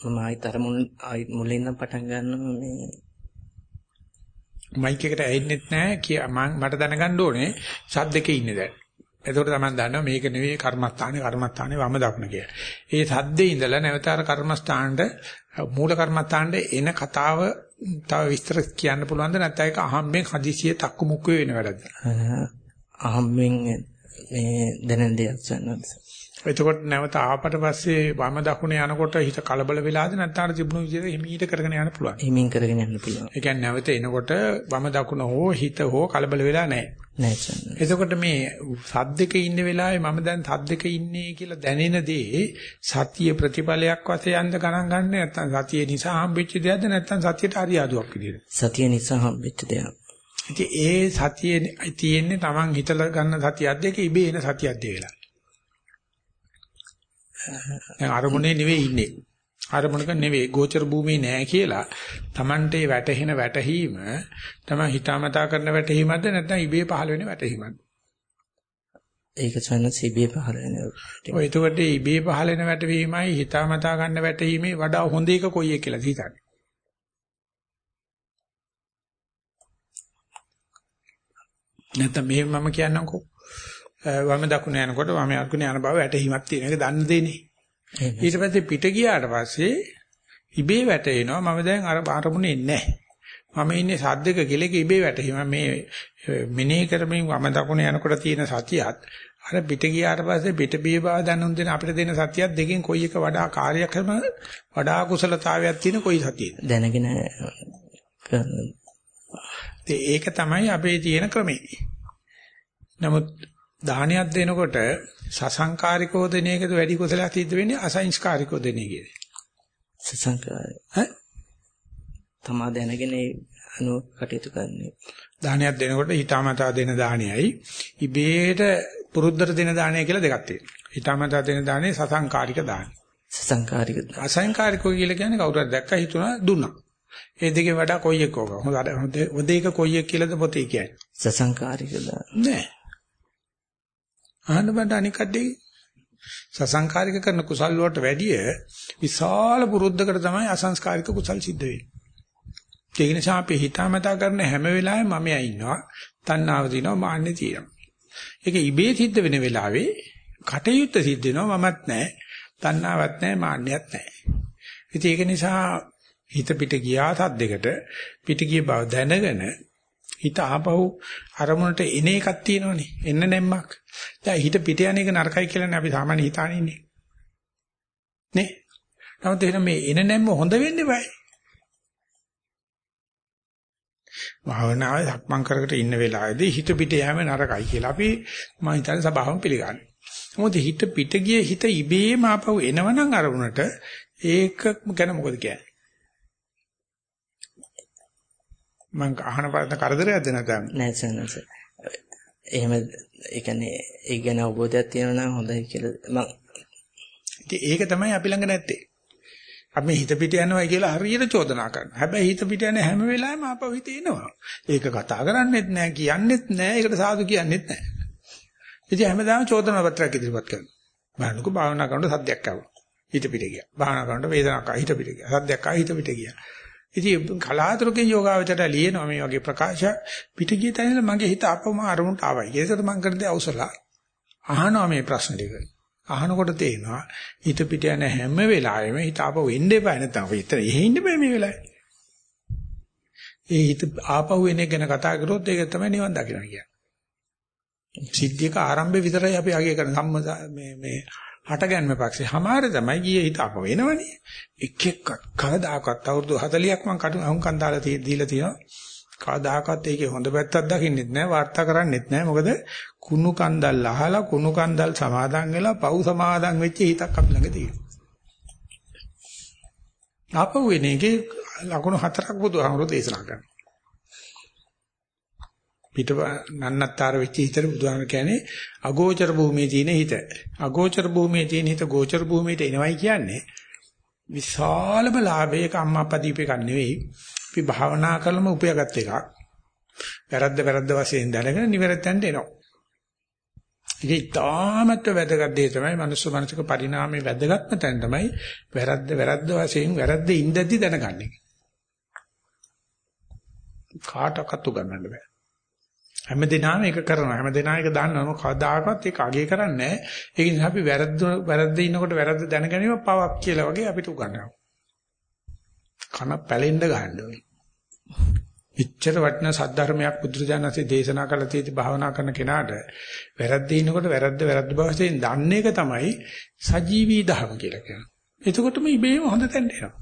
මම ආයිත් අර මුල් ආයිත් මුලින්ම පටන් ගන්නවා මේ මයික් එකට ඇහෙන්නෙත් නැහැ මට දැනගන්න ඕනේ සද්දකේ ඉන්නේ දැන්. එතකොට තමයි දන්නවා මේක නෙවෙයි කර්මස්ථානේ කර්මස්ථානේ වම දකුණ කියලා. ඒ සද්දේ ඉඳලා නැවත අර කර්මස්ථානට මූල කර්මස්ථානට එන කතාව තව විස්තර කියන්න පුළුවන්ද නැත්නම් ඒක අහම්බෙන් හදිසියෙ තක්කු මුක්කු වෙන වැඩද? අහම්බෙන් මේ දැනෙන දෙයක් සන්නත්. එතකොට නැවත ආපට පස්සේ වම දකුණ යනකොට හිත කලබල වෙලාද නැත්නම් තිබුණු විදිහට හිමීට කරගෙන යන්න පුළුවන්. හිමින් කරගෙන යන්න පුළුවන්. ඒ කියන්නේ නැවත එනකොට වම දකුණ හෝ හිත හෝ කලබල වෙලා නැහැ. නැහැ එතකොට මේ සද්දක ඉන්න වෙලාවේ මම දැන් සද්දක ඉන්නේ කියලා දැනෙන දේ සතිය ප්‍රතිඵලයක් වශයෙන්ද ගණන් ගන්න නැත්නම් සතිය නිසා හම්බෙච්ච දෙයක්ද නැත්නම් සතියට අරියාදුවක් විදිහට. සතිය නිසා හම්බෙච්ච දෙයක්. ඉතින් ඒ සතියේ තියෙන්නේ Taman හිතලා ගන්න සතියක්ද ඒක ඉබේ එන සතියක්ද කියලා. දැන් අරමුණේ නෙවෙයි ඉන්නේ. අරමුණක නෙවෙයි ගෝචර භූමියේ නෑ කියලා Tamante වැටහෙන වැටහීම තමයි හිතාමතා කරන වැටහීමක්ද නැත්නම් ඉබේ පහළ වෙන වැටහීමක්ද? ඒක සනස ඉබේ පහළ වෙන. ඔය එතකොට ඉබේ පහළ වෙන වැටහීමයි හිතාමතා ගන්න වැටහීමේ වඩා හොඳ එක කොයි එක කියලා හිතන්නේ. නැත්නම් මෙහෙම මම කියන්නම්කෝ වම දකුණ යනකොට වම අකුණ යන බව වැටහීමක් තියෙන එක දන්න දෙන්නේ. ඊට පස්සේ පිට ගියාට පස්සේ ඉබේ වැටෙනවා මම දැන් අර අරමුණේ නැහැ. මම ඉන්නේ සද්දක කෙලෙක ඉබේ වැටෙහිම මේ මෙනෙහි කරමින් වම දකුණ යනකොට තියෙන සතියත් අර පිට ගියාට පස්සේ පිට බිය බව දැනුම් දෙන අපිට දෙන සතියත් දෙකෙන් කොයි එක වඩා කාර්යක්‍රම වඩා කුසලතාවයක් තියෙන කොයි සතියද දැනගෙන ඒක තමයි අපේ තියෙන ක්‍රමේ. නමුත් දානයක් දෙනකොට සසංකාරිකෝ දෙන එකද වැඩි කුසලයක් සිද්ධ වෙන්නේ අසංස්කාරිකෝ දෙන එකේද? සසංකාරය. ඈ? තමා දැනගෙන අනු කටයුතු කරන්නේ. දානයක් දෙනකොට හිතාමතා දෙන දානයයි ඉබේට පුරුද්දට දෙන දානය කියලා දෙකක් තියෙනවා. හිතාමතා දෙන දානේ සසංකාරික දානය. සසංකාරික අසංකාරිකෝ කියලා කියන්නේ කවුරුහරි දැක්ක හිතුණා දුන්නා. ඒ දෙකේ වඩා කොයි එකක හොඳ හොඳ එක කොයි එක කියලාද පොතේ කියන්නේ. සසංකාරික දාන. නෑ. අහන්න බෑ අනික් කඩේ සසංකාරික කරන කුසල් වලට වැඩිය විශාල පුරුද්දකට තමයි අසංස්කාරික කුසල් සිද්ධ වෙන්නේ. ඒ නිසා අපි හිතාමතා කරන හැම වෙලාවෙම මමයා ඉන්නවා, තණ්හාව දිනවා, මාන්නේ තියෙනවා. ඒක ඉබේ සිද්ධ වෙන වෙලාවේ කටයුත්ත සිද්ධ වෙනවා මමත් නැහැ, තණ්හාවක් නැහැ, මාන්නයක් නැහැ. ඉතින් ඒක නිසා හිත පිට ගියා සද්දෙකට පිට ගිය බව දැනගෙන හිත ආපහු අරමුණට එන එකක් තියෙනවනේ. එන්න නැම්මක්. දැන් හිත පිට යන එක නරකයි කියලානේ අපි සාමාන්‍ය හිතානේ ඉන්නේ. නේ? නමුත් එහෙනම් මේ එන නැම්ම හොඳ වෙන්නේ බෑ. භාවනාවේ සක්මන් කරකට ඉන්න වෙලාවේදී හිත පිට යෑම නරකයි කියලා අපි මම හිතන්නේ සබාවම පිළිගන්නවා. මොකද හිත පිට ගියේ හිත ඉබේම ආපහු එනවනම් අරමුණට ඒක ගැන මොකද කියන්නේ? මං අහන පාරට කරදරයක්ද නැත්නම් නෑ සනස එහෙම ඒ කියන්නේ ඒ ගැන අවබෝධයක් තියෙනවා නම් හොඳයි කියලා මං ඉතින් ඒක තමයි අපි ළඟ නැත්තේ. අපි හිත පිට යනවා කියලා හරියට චෝදනා කරනවා. හැබැයි හිත පිට යන හැම වෙලාවෙම ආපහු හිත එනවා. ඒක කතා කරන්නෙත් නෑ කියන්නෙත් නෑ ඒකට සාදු කියන්නෙත් නෑ. ඉතින් හැමදාම චෝදනා පත්‍රයක් ඉදිරිපත් කරනවා. බලන්නකෝ භාවනා කරනකොට සද්දයක් ආවා. හිත පිට ගියා. භාවනා කරනකොට වේදනාවක් ආවා. හිත පිට ගියා. සද්දයක් ආවා. හිත පිට ගියා ඉතින් කලාතුරකින් යෝගාවචරය ලියනවා මේ වගේ ප්‍රකාශ පිටිගිය තැනල මගේ හිත අපම අරමුණට ආවයි. ඒකට මම කරන්නේ අවසලා අහනවා මේ ප්‍රශ්න ටික. අහනකොට තේනවා හිත පිට යන හැම වෙලාවෙම හිත ආපහු එන්න එපා නැත්නම් විතර එහෙ ඉන්න බෑ මේ වෙලාවේ. ඒ හිත ආපහු එන එක ගැන කතා කරොත් ඒක තමයි නිවන් දකින්න කියන්නේ. සිද්ධියක ආරම්භය විතරයි අපි අගය කරන සම්ම මේ මේ හටගන්න පක්ෂේ හමාර තමයි ගියේ හිත අප වෙනවනේ. එක් එක්ක කවදාකවත් අවුරුදු 40ක් මම කටු අහුම්කන් දාලා දීලා තියෙනවා. කවදාකවත් ඒකේ හොඳ පැත්තක් දකින්නෙත් නැහැ වාර්තා කරන්නෙත් නැහැ මොකද කුණු කන්දල් අහලා කුණු කන්දල් සමාදන් වෙලා පව් සමාදන් වෙච්ච හිතක් අපි ළඟ තියෙනවා. ආපහු එන එකේ ලකුණු හතරක් බුදුහාමුදුරෝ දේශනා කරනවා. පිට නන්නත්තර වෙච්ච හිතට බුදුහාම කියන්නේ අගෝචර භූමියේ තියෙන හිත. අගෝචර භූමියේ තියෙන හිත ගෝචර භූමියට එනවයි කියන්නේ විශාලම ලාභයක අම්මා අප්පා දීපේක නෙවෙයි. අපි භාවනා කරලම උපයාගත් එකක්. වැරද්ද වැරද්ද වශයෙන් දැනගෙන නිවැරදින්ට එනවා. ඒක ඉතාමත් වැදගත් දේ තමයි මනුස්ස මනසක පරිණාමයේ වැදගත්ම තැන තමයි වැරද්ද වැරද්ද වශයෙන් වැරද්ද ඉඳද්දි දැනගන්නේ. කාටවත් උගන්නන්න බෑ. හැමදේනම ඒක කරනවා. හැමදේනම ඒක දන්නවම කවදාකවත් ඒක අගය කරන්නේ නැහැ. ඒ නිසා අපි වැරද්ද වැරද්ද ඉන්නකොට වැරද්ද දැනගැනීම පවක් කියලා වගේ අපිට උගන්වනවා. කන පැලෙන්න ගන්න ඕනේ. ඉච්ඡර වටිනා සද්ධර්මයක් බුදුරජාණන්සේ දේශනා කළ තියෙති භාවනා කරන කෙනාට වැරද්ද ඉන්නකොට වැරද්ද වැරද්ද බව වශයෙන් දන්නේ එක තමයි සජීවී දහම කියලා කියන්නේ. එතකොටම ඉබේම හොඳ තැනට එනවා.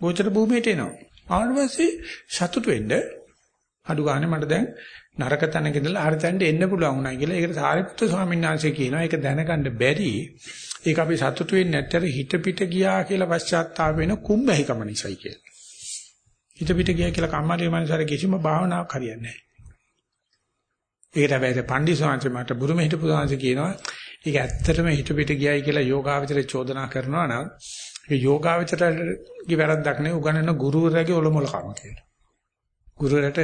ගෝචර භූමියට එනවා. ආවට පස්සේ සතුට වෙන්න අඩු ගන්න මට දැන් නරක තැනක ඉඳලා හරි තැනට එන්න පුළුවන් වුණා කියලා. ඒකට සාරිපුත්‍ර ස්වාමීන් වහන්සේ කියනවා ඒක දැනගන්න බැරි. ඒක අපි සතුටු වෙන්නේ නැත්තර හිත පිට ගියා කියලා පශ්චාත්තාප වෙන කුම්බහිකම නිසායි කියලා. හිත පිට ගියා කියලා කම්මැලි මනසට කිසිම භාවනාවක් හරියන්නේ නැහැ. ඒකට හැබැයි පණ්ඩිත මට බුරුම හිටපු සාංශ කියනවා ඒක ඇත්තටම හිත පිට ගියයි කියලා යෝගාවචරය චෝදනා කරනවා නම් ඒ යෝගාවචරයේ වැරද්දක් නෙවෙයි උගන්වන ගුරුවරයාගේ ඔලොමල කම කියලා. ගුරුවරට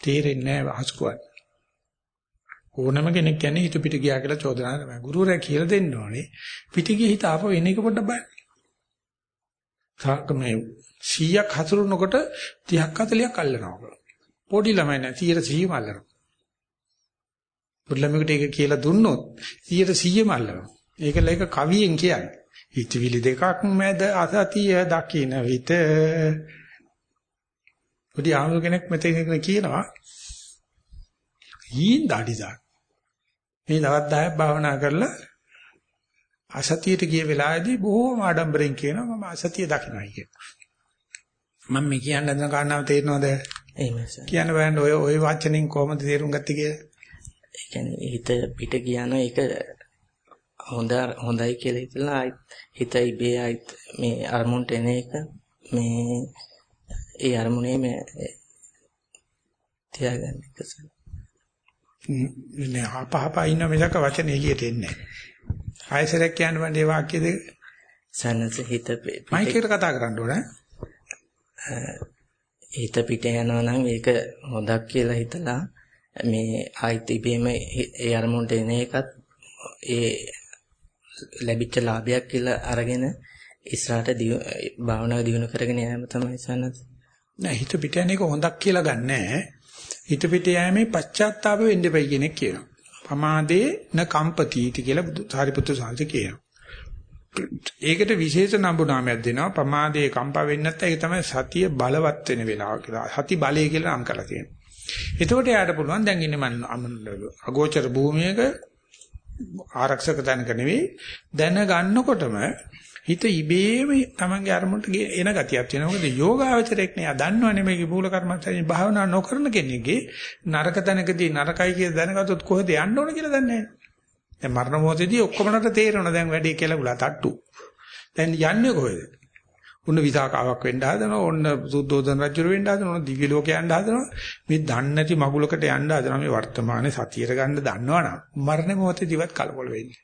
තේරෙන්නේ නැහැ හසුකුවන්. ඕනම කෙනෙක් කියන්නේ හිත පිට ගියා කියලා චෝදනා කරනවා. ගුරුවරයා කියලා දෙන්න ඕනේ. පිට ගිය හිත ආපහු එන එක පොඩ්ඩක් බලන්න. සාකමේ 100ක් හසුරුනකොට 30ක් 40ක් අල්ලනවා. පොඩි ළමයි නෑ 100ම අල්ලනවා. පොඩි ළමයෙකුට ඒක කියලා දුන්නොත් 100ම අල්ලනවා. ඒකල එක කවියෙන් කියන්නේ. හිතවිලි දෙකක් මැද අසතිය දකින්න විත පොඩි ආමු කෙනෙක් මෙතන කියනවා ඊන් දාඩිසා මේ දවස් 10ක් භාවනා කරලා අසතියට ගිය වෙලාවේදී බොහෝම ආඩම්බරෙන් කියනවා මම අසතිය දකින්නයි කියලා. මම මේ කියන්න හදන කාරණාව තේරෙනවද? එහෙමයි සර්. කියන්න බෑනේ ඔය ඔය වචනෙන් කොහොමද තේරුම් ගත්තේ කියලා? ඒ කියන්නේ හිත පිට ගියාන ඒක හොඳ හොඳයි කියලා හිතලා හිත ඉබේ ආයිත් මේ අරමුණට එන එක මේ ඒ අරමුණේ මේ තියාගන්න එක සර්. නේ අපහප ඉන්න මිසක වචන එළියට එන්නේ නැහැ. ආයසරයක් කියන්න බෑ වාක්‍ය දෙක. සනස හිත මයික් එකට කතා කරන්න ඕනේ. හිත පිට යනවා නම් ඒක හොඳක් කියලා හිතලා මේ ආයිත් ඉබේම ඒ අරමුණට එන එකත් ඒ ලැබිච්ච ලාභයක් කියලා අරගෙන ඉස්සරහට භාවනාව දියුණු කරගෙන යෑම තමයි සනස. නෑ හිත පිට යන එක හොඳක් කියලා ගන්නෑ. හිත පිට යෑමේ පශ්චාත්තාප වෙන්න එපයි කියන එක කියනවා. පමාදේ න කම්පතිති කියලා සාරිපුත්‍ර සාංශ කියනවා. ඒකට විශේෂ නම්බු නාමයක් දෙනවා. පමාදේ කම්පා වෙන්නේ නැත්නම් ඒක තමයි සතිය බලවත් වෙන වෙලාව කියලා. සති බලය කියලා නම් කරලා තියෙනවා. එතකොට යාට පුළුවන් දැන් ඉන්නේ මම අගෝචර භූමියක ආරක්ෂක තැනක නෙවෙයි දැනගන්නකොටම හිත ඉබේම තමන්ගේ අරමුණට එන ගතියක් තියෙනවා. මොකද යෝගාවචරයක් නේ. දන්නවනේ මේකේ මූල කර්මස්ථානේ භාවනා නොකරන කෙනෙක්ගේ නරක තැනකදී නරකයි කියලා දැනගත්තොත් කොහෙද යන්න ඕන කියලා දන්නේ නැහැ. දැන් මරණ මොහොතේදී ඔක්කොමකට තේරෙනවා දැන් වැඩේ කෙලගුලා තට්ටු. දැන් යන්නේ කොහෙද? උන්න විසාකාවක් වෙන්න හදනවා. ඔන්න සුද්ධෝදන රජු වෙන්න හදනවා. ඔන්න දිව්‍ය ලෝකේ යන්න හදනවා. මේ දන්නේ නැති මගුලකට යන්න හදනවා. මේ වර්තමානයේ සතියට ගන්න දන්නවනම් මරණ මොහොතේදීවත් කලබල වෙන්නේ.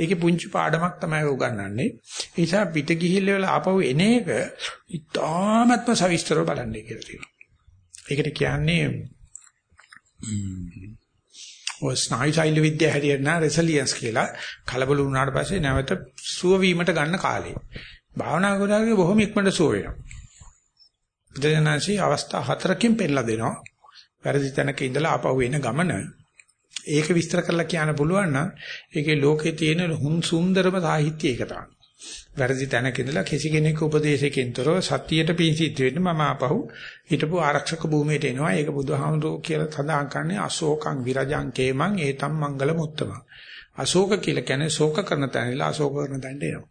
ඒකේ පුංචි පාඩමක් තමයි උගන්වන්නේ. ඒ නිසා පිට ගිහිල්ලා ආපහු එන එක ඉතාමත්ම සවිස්තරව බලන්නේ කියලා තියෙනවා. ඒකට කියන්නේ ඔය ස්නායු ශෛල විද්‍යාව හැටියට නා රෙසිලියන්ස් කියලා කලබල වුණාට පස්සේ නැවත සුව වීමට ගන්න කාලය. භාවනා කරාගේ බොහොම ඉක්මනට සුව වෙනවා. බුදුදහමේ අවස්ථා හතරකින් පෙන්නලා දෙනවා. වැරදි තැනක ඉඳලා ආපහු එන ගමන ඒක විස්තර කරලා කියන්න පුළුවන් නම් ඒකේ ලෝකේ තියෙන හුන් සුන්දරම සාහිත්‍ය ඒක තමයි. වැරදි තැනක ඉඳලා කිසි කෙනෙක් උපදේශකෙන් තොරව සතියට පිංසිත වෙන්න මම ආපහු හිටපු ආරක්ෂක භූමියට එනවා. ඒක බුදුහාමුදුරුවෝ කියලා සඳහන් කරන්නේ අශෝකං විරජං කේමං ඒතම් මංගල මුත්තම. අශෝක කියලා කියන්නේ ශෝක කරන තැනilla අශෝක කරන තැනට එනවා.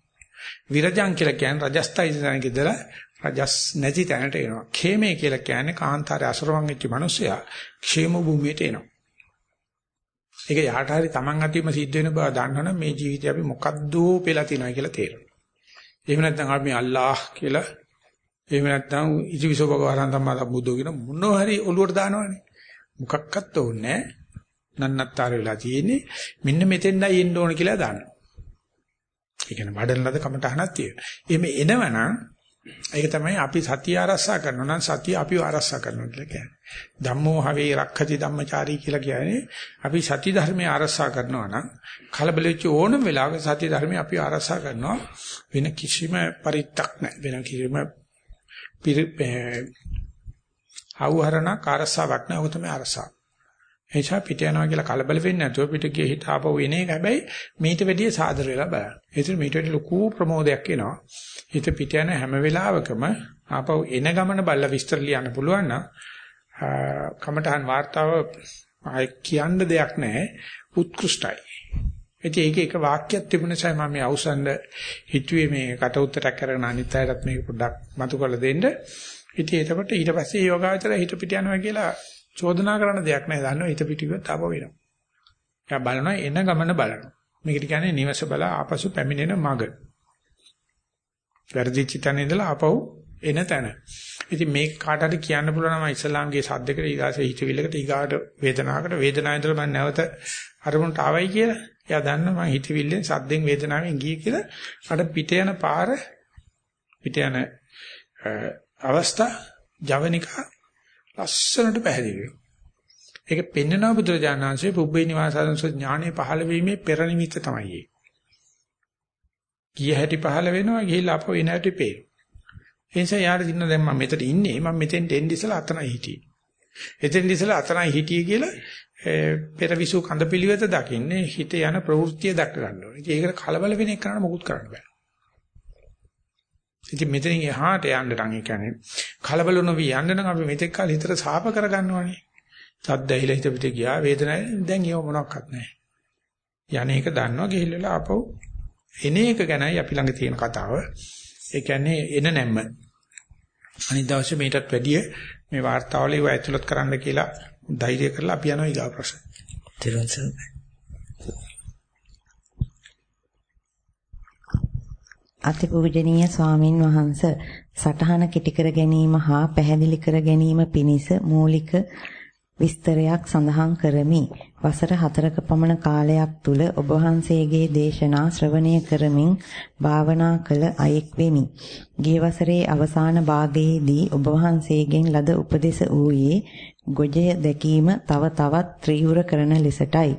විරජං කියලා කියන්නේ රජස්තයි තැනක ඉඳලා රජස් නැති තැනට එනවා. ඛේමේ කියලා කියන්නේ කාන්තාරයේ අසරවන් වෙච්ච මිනිසයා ക്ഷേම භූමියට එනවා. ඒක යහට හරි Taman අතීම සිද්ධ වෙන බව දන්නවනම් මේ ජීවිතේ අපි මොකද්ද පෙලා තියනවා කියලා තේරෙනවා. එහෙම නැත්නම් අපි අල්ලාහ් කියලා එහෙම නැත්නම් ඉතිවිසෝ භගවරන් තමයි බුද්ධෝ කියන මොනෝ හරි ඔලුවට දානවනේ. මොකක්වත් ඕනේ නන්නත්තර වෙලා තියෙන්නේ මෙන්න මෙතෙන්දයි එන්න ඕන කියලා දානවා. ඒ කියන්නේ වඩන ලද කමටහනක් තියෙනවා. එහෙම එනවනම් ඒක තමයි අපි සතිය ආරක්ෂා කරනවා නම් සතිය අපිව ආරක්ෂා කරනවා කියලා කියන්නේ. ධම්මෝ හවේ රක්ඛති ධම්මචාරී කියලා කියන්නේ අපි සති ධර්මයේ ආරක්ෂා කරනවා නම් කලබල වෙච්ච ඕනම වෙලාවක සති ධර්මයේ අපි ආරක්ෂා කරනවා වෙන කිසිම පරිත්තක් නැහැ. වෙන කිසිම අවහරණක් ආරක්ෂාවක් නැහැ. ඔක තමයි ආරක්ෂාව. එනිසා පිට යනවා කියලා කලබල වෙන්නේ නැතුව පිට ගියේ හිත ආපහු එන එක හැබැයි මීට වැඩිය සාදර වෙලා බලන්න. ඒතර මීට වැඩිය ලොකු ප්‍රමෝදයක් එනවා. හිත පිට යන හැම වෙලාවකම ආපහු එන ගමන බල්ලා විස්තර ලියන්න පුළුවන් නම් කමඨහන් වார்த்தාව කියන්න දෙයක් නැහැ. උත්කෘෂ්ටයි. ඉතින් ඒක එක වාක්‍යයක් තිබුණ නිසා මම මේ අවසන්ද හිතුවේ මේ කට උත්තරයක් කරගෙන අනිත් අයටත් මේක පොඩ්ඩක් මතු කරලා දෙන්න. ඉතින් එතකොට ඊට පස්සේ යෝගාචර හිත පිට යනවා කියලා චෝදනා කරන දෙයක් නැහැ. දන්නවා හිත පිටිව තව වෙනවා. එයා බලනවා එන ගමන බලනවා. මේකට කියන්නේ නිවස බලා ආපසු පැමිණෙන මග. වැරදි චිතන ඉඳලා ආපහු එන තැන. ඉතින් මේ කාට හරි කියන්න පුළුවන් නම් ඉස්ලාම්ගේ සද්දයකට ඊගාසේ හිතවිල්ලකට ඊගාට වේදනාවකට වේදනාවෙන් මම නැවත අරමුණට ආවයි කියලා. එයා දන්නවා මම හිතවිල්ලෙන් සද්දෙන් වේදනාවෙන් ගියේ කියලා. අර පිට යන පාර පිට යන අවස්ථා ජවනිකා ලස්සනට පැහැදිලි වෙනවා. ඒක පෙන්වනවා බුදුරජාණන් වහන්සේ පුබ්බේ නිවාසාරංශ ඥානෙ පහළ වීමේ පෙර නිමිත්ත තමයි ඒ. ගිය හැටි පහළ වෙනවා ගිහිල්ලා අපෝ එන හැටි පේ. ඒ නිසා යාර දින්න දැන් මම මෙතන ඉන්නේ මම මෙතෙන් එන්න ඉස්සලා අතනයි හිටියේ. එතෙන් ඉස්සලා අතනයි හිටියේ කියලා පෙරවිසු කඳපිලිවෙත දකින්නේ හිත යන ප්‍රවෘත්තිය දක්ව ගන්න ඕනේ. ඒකට කලබල වෙන එක කරන්න මොකුත් කරන්න බෑ. ඉතින් මෙතනින් එහාට යන්න නම් ඒ කියන්නේ කලබල නොවි යන්න නම් අපි මෙතෙක් කාල හිතට සාප කරගන්නවනේ. සද්ද ඇහිලා හිත පිට ගියා වේදනාව දැන් ඒව මොනවත් නැහැ. යන්නේක දන්නවා ගිහිල්ලා ආපහු එන එක ගැනයි අපි ළඟ තියෙන කතාව. ඒ කියන්නේ එන නැම්ම. අනිත් දවසේ මේකටත් වැඩිය මේ වාර්තාවල ඒව ඇතුළත් කරන්න කියලා ධෛර්ය කරලා අපි යනවා ඊගා ප්‍රශ්න. තිරුන්සන් අතිපූජනීය ස්වාමින් වහන්ස සටහන කිටි කර ගැනීම හා පැහැදිලි කර ගැනීම පිණිස මූලික විස්තරයක් සඳහන් කරමි. වසර 4ක පමණ කාලයක් තුල ඔබ වහන්සේගේ දේශනා ශ්‍රවණය කරමින් භාවනා කළ අයෙක් වෙමි. ගිය වසරේ අවසාන භාගයේදී ඔබ වහන්සේගෙන් ලද උපදෙස ඌයේ ගොජය දැකීම තව තවත් ත්‍රිවුර කරන ලෙසටයි.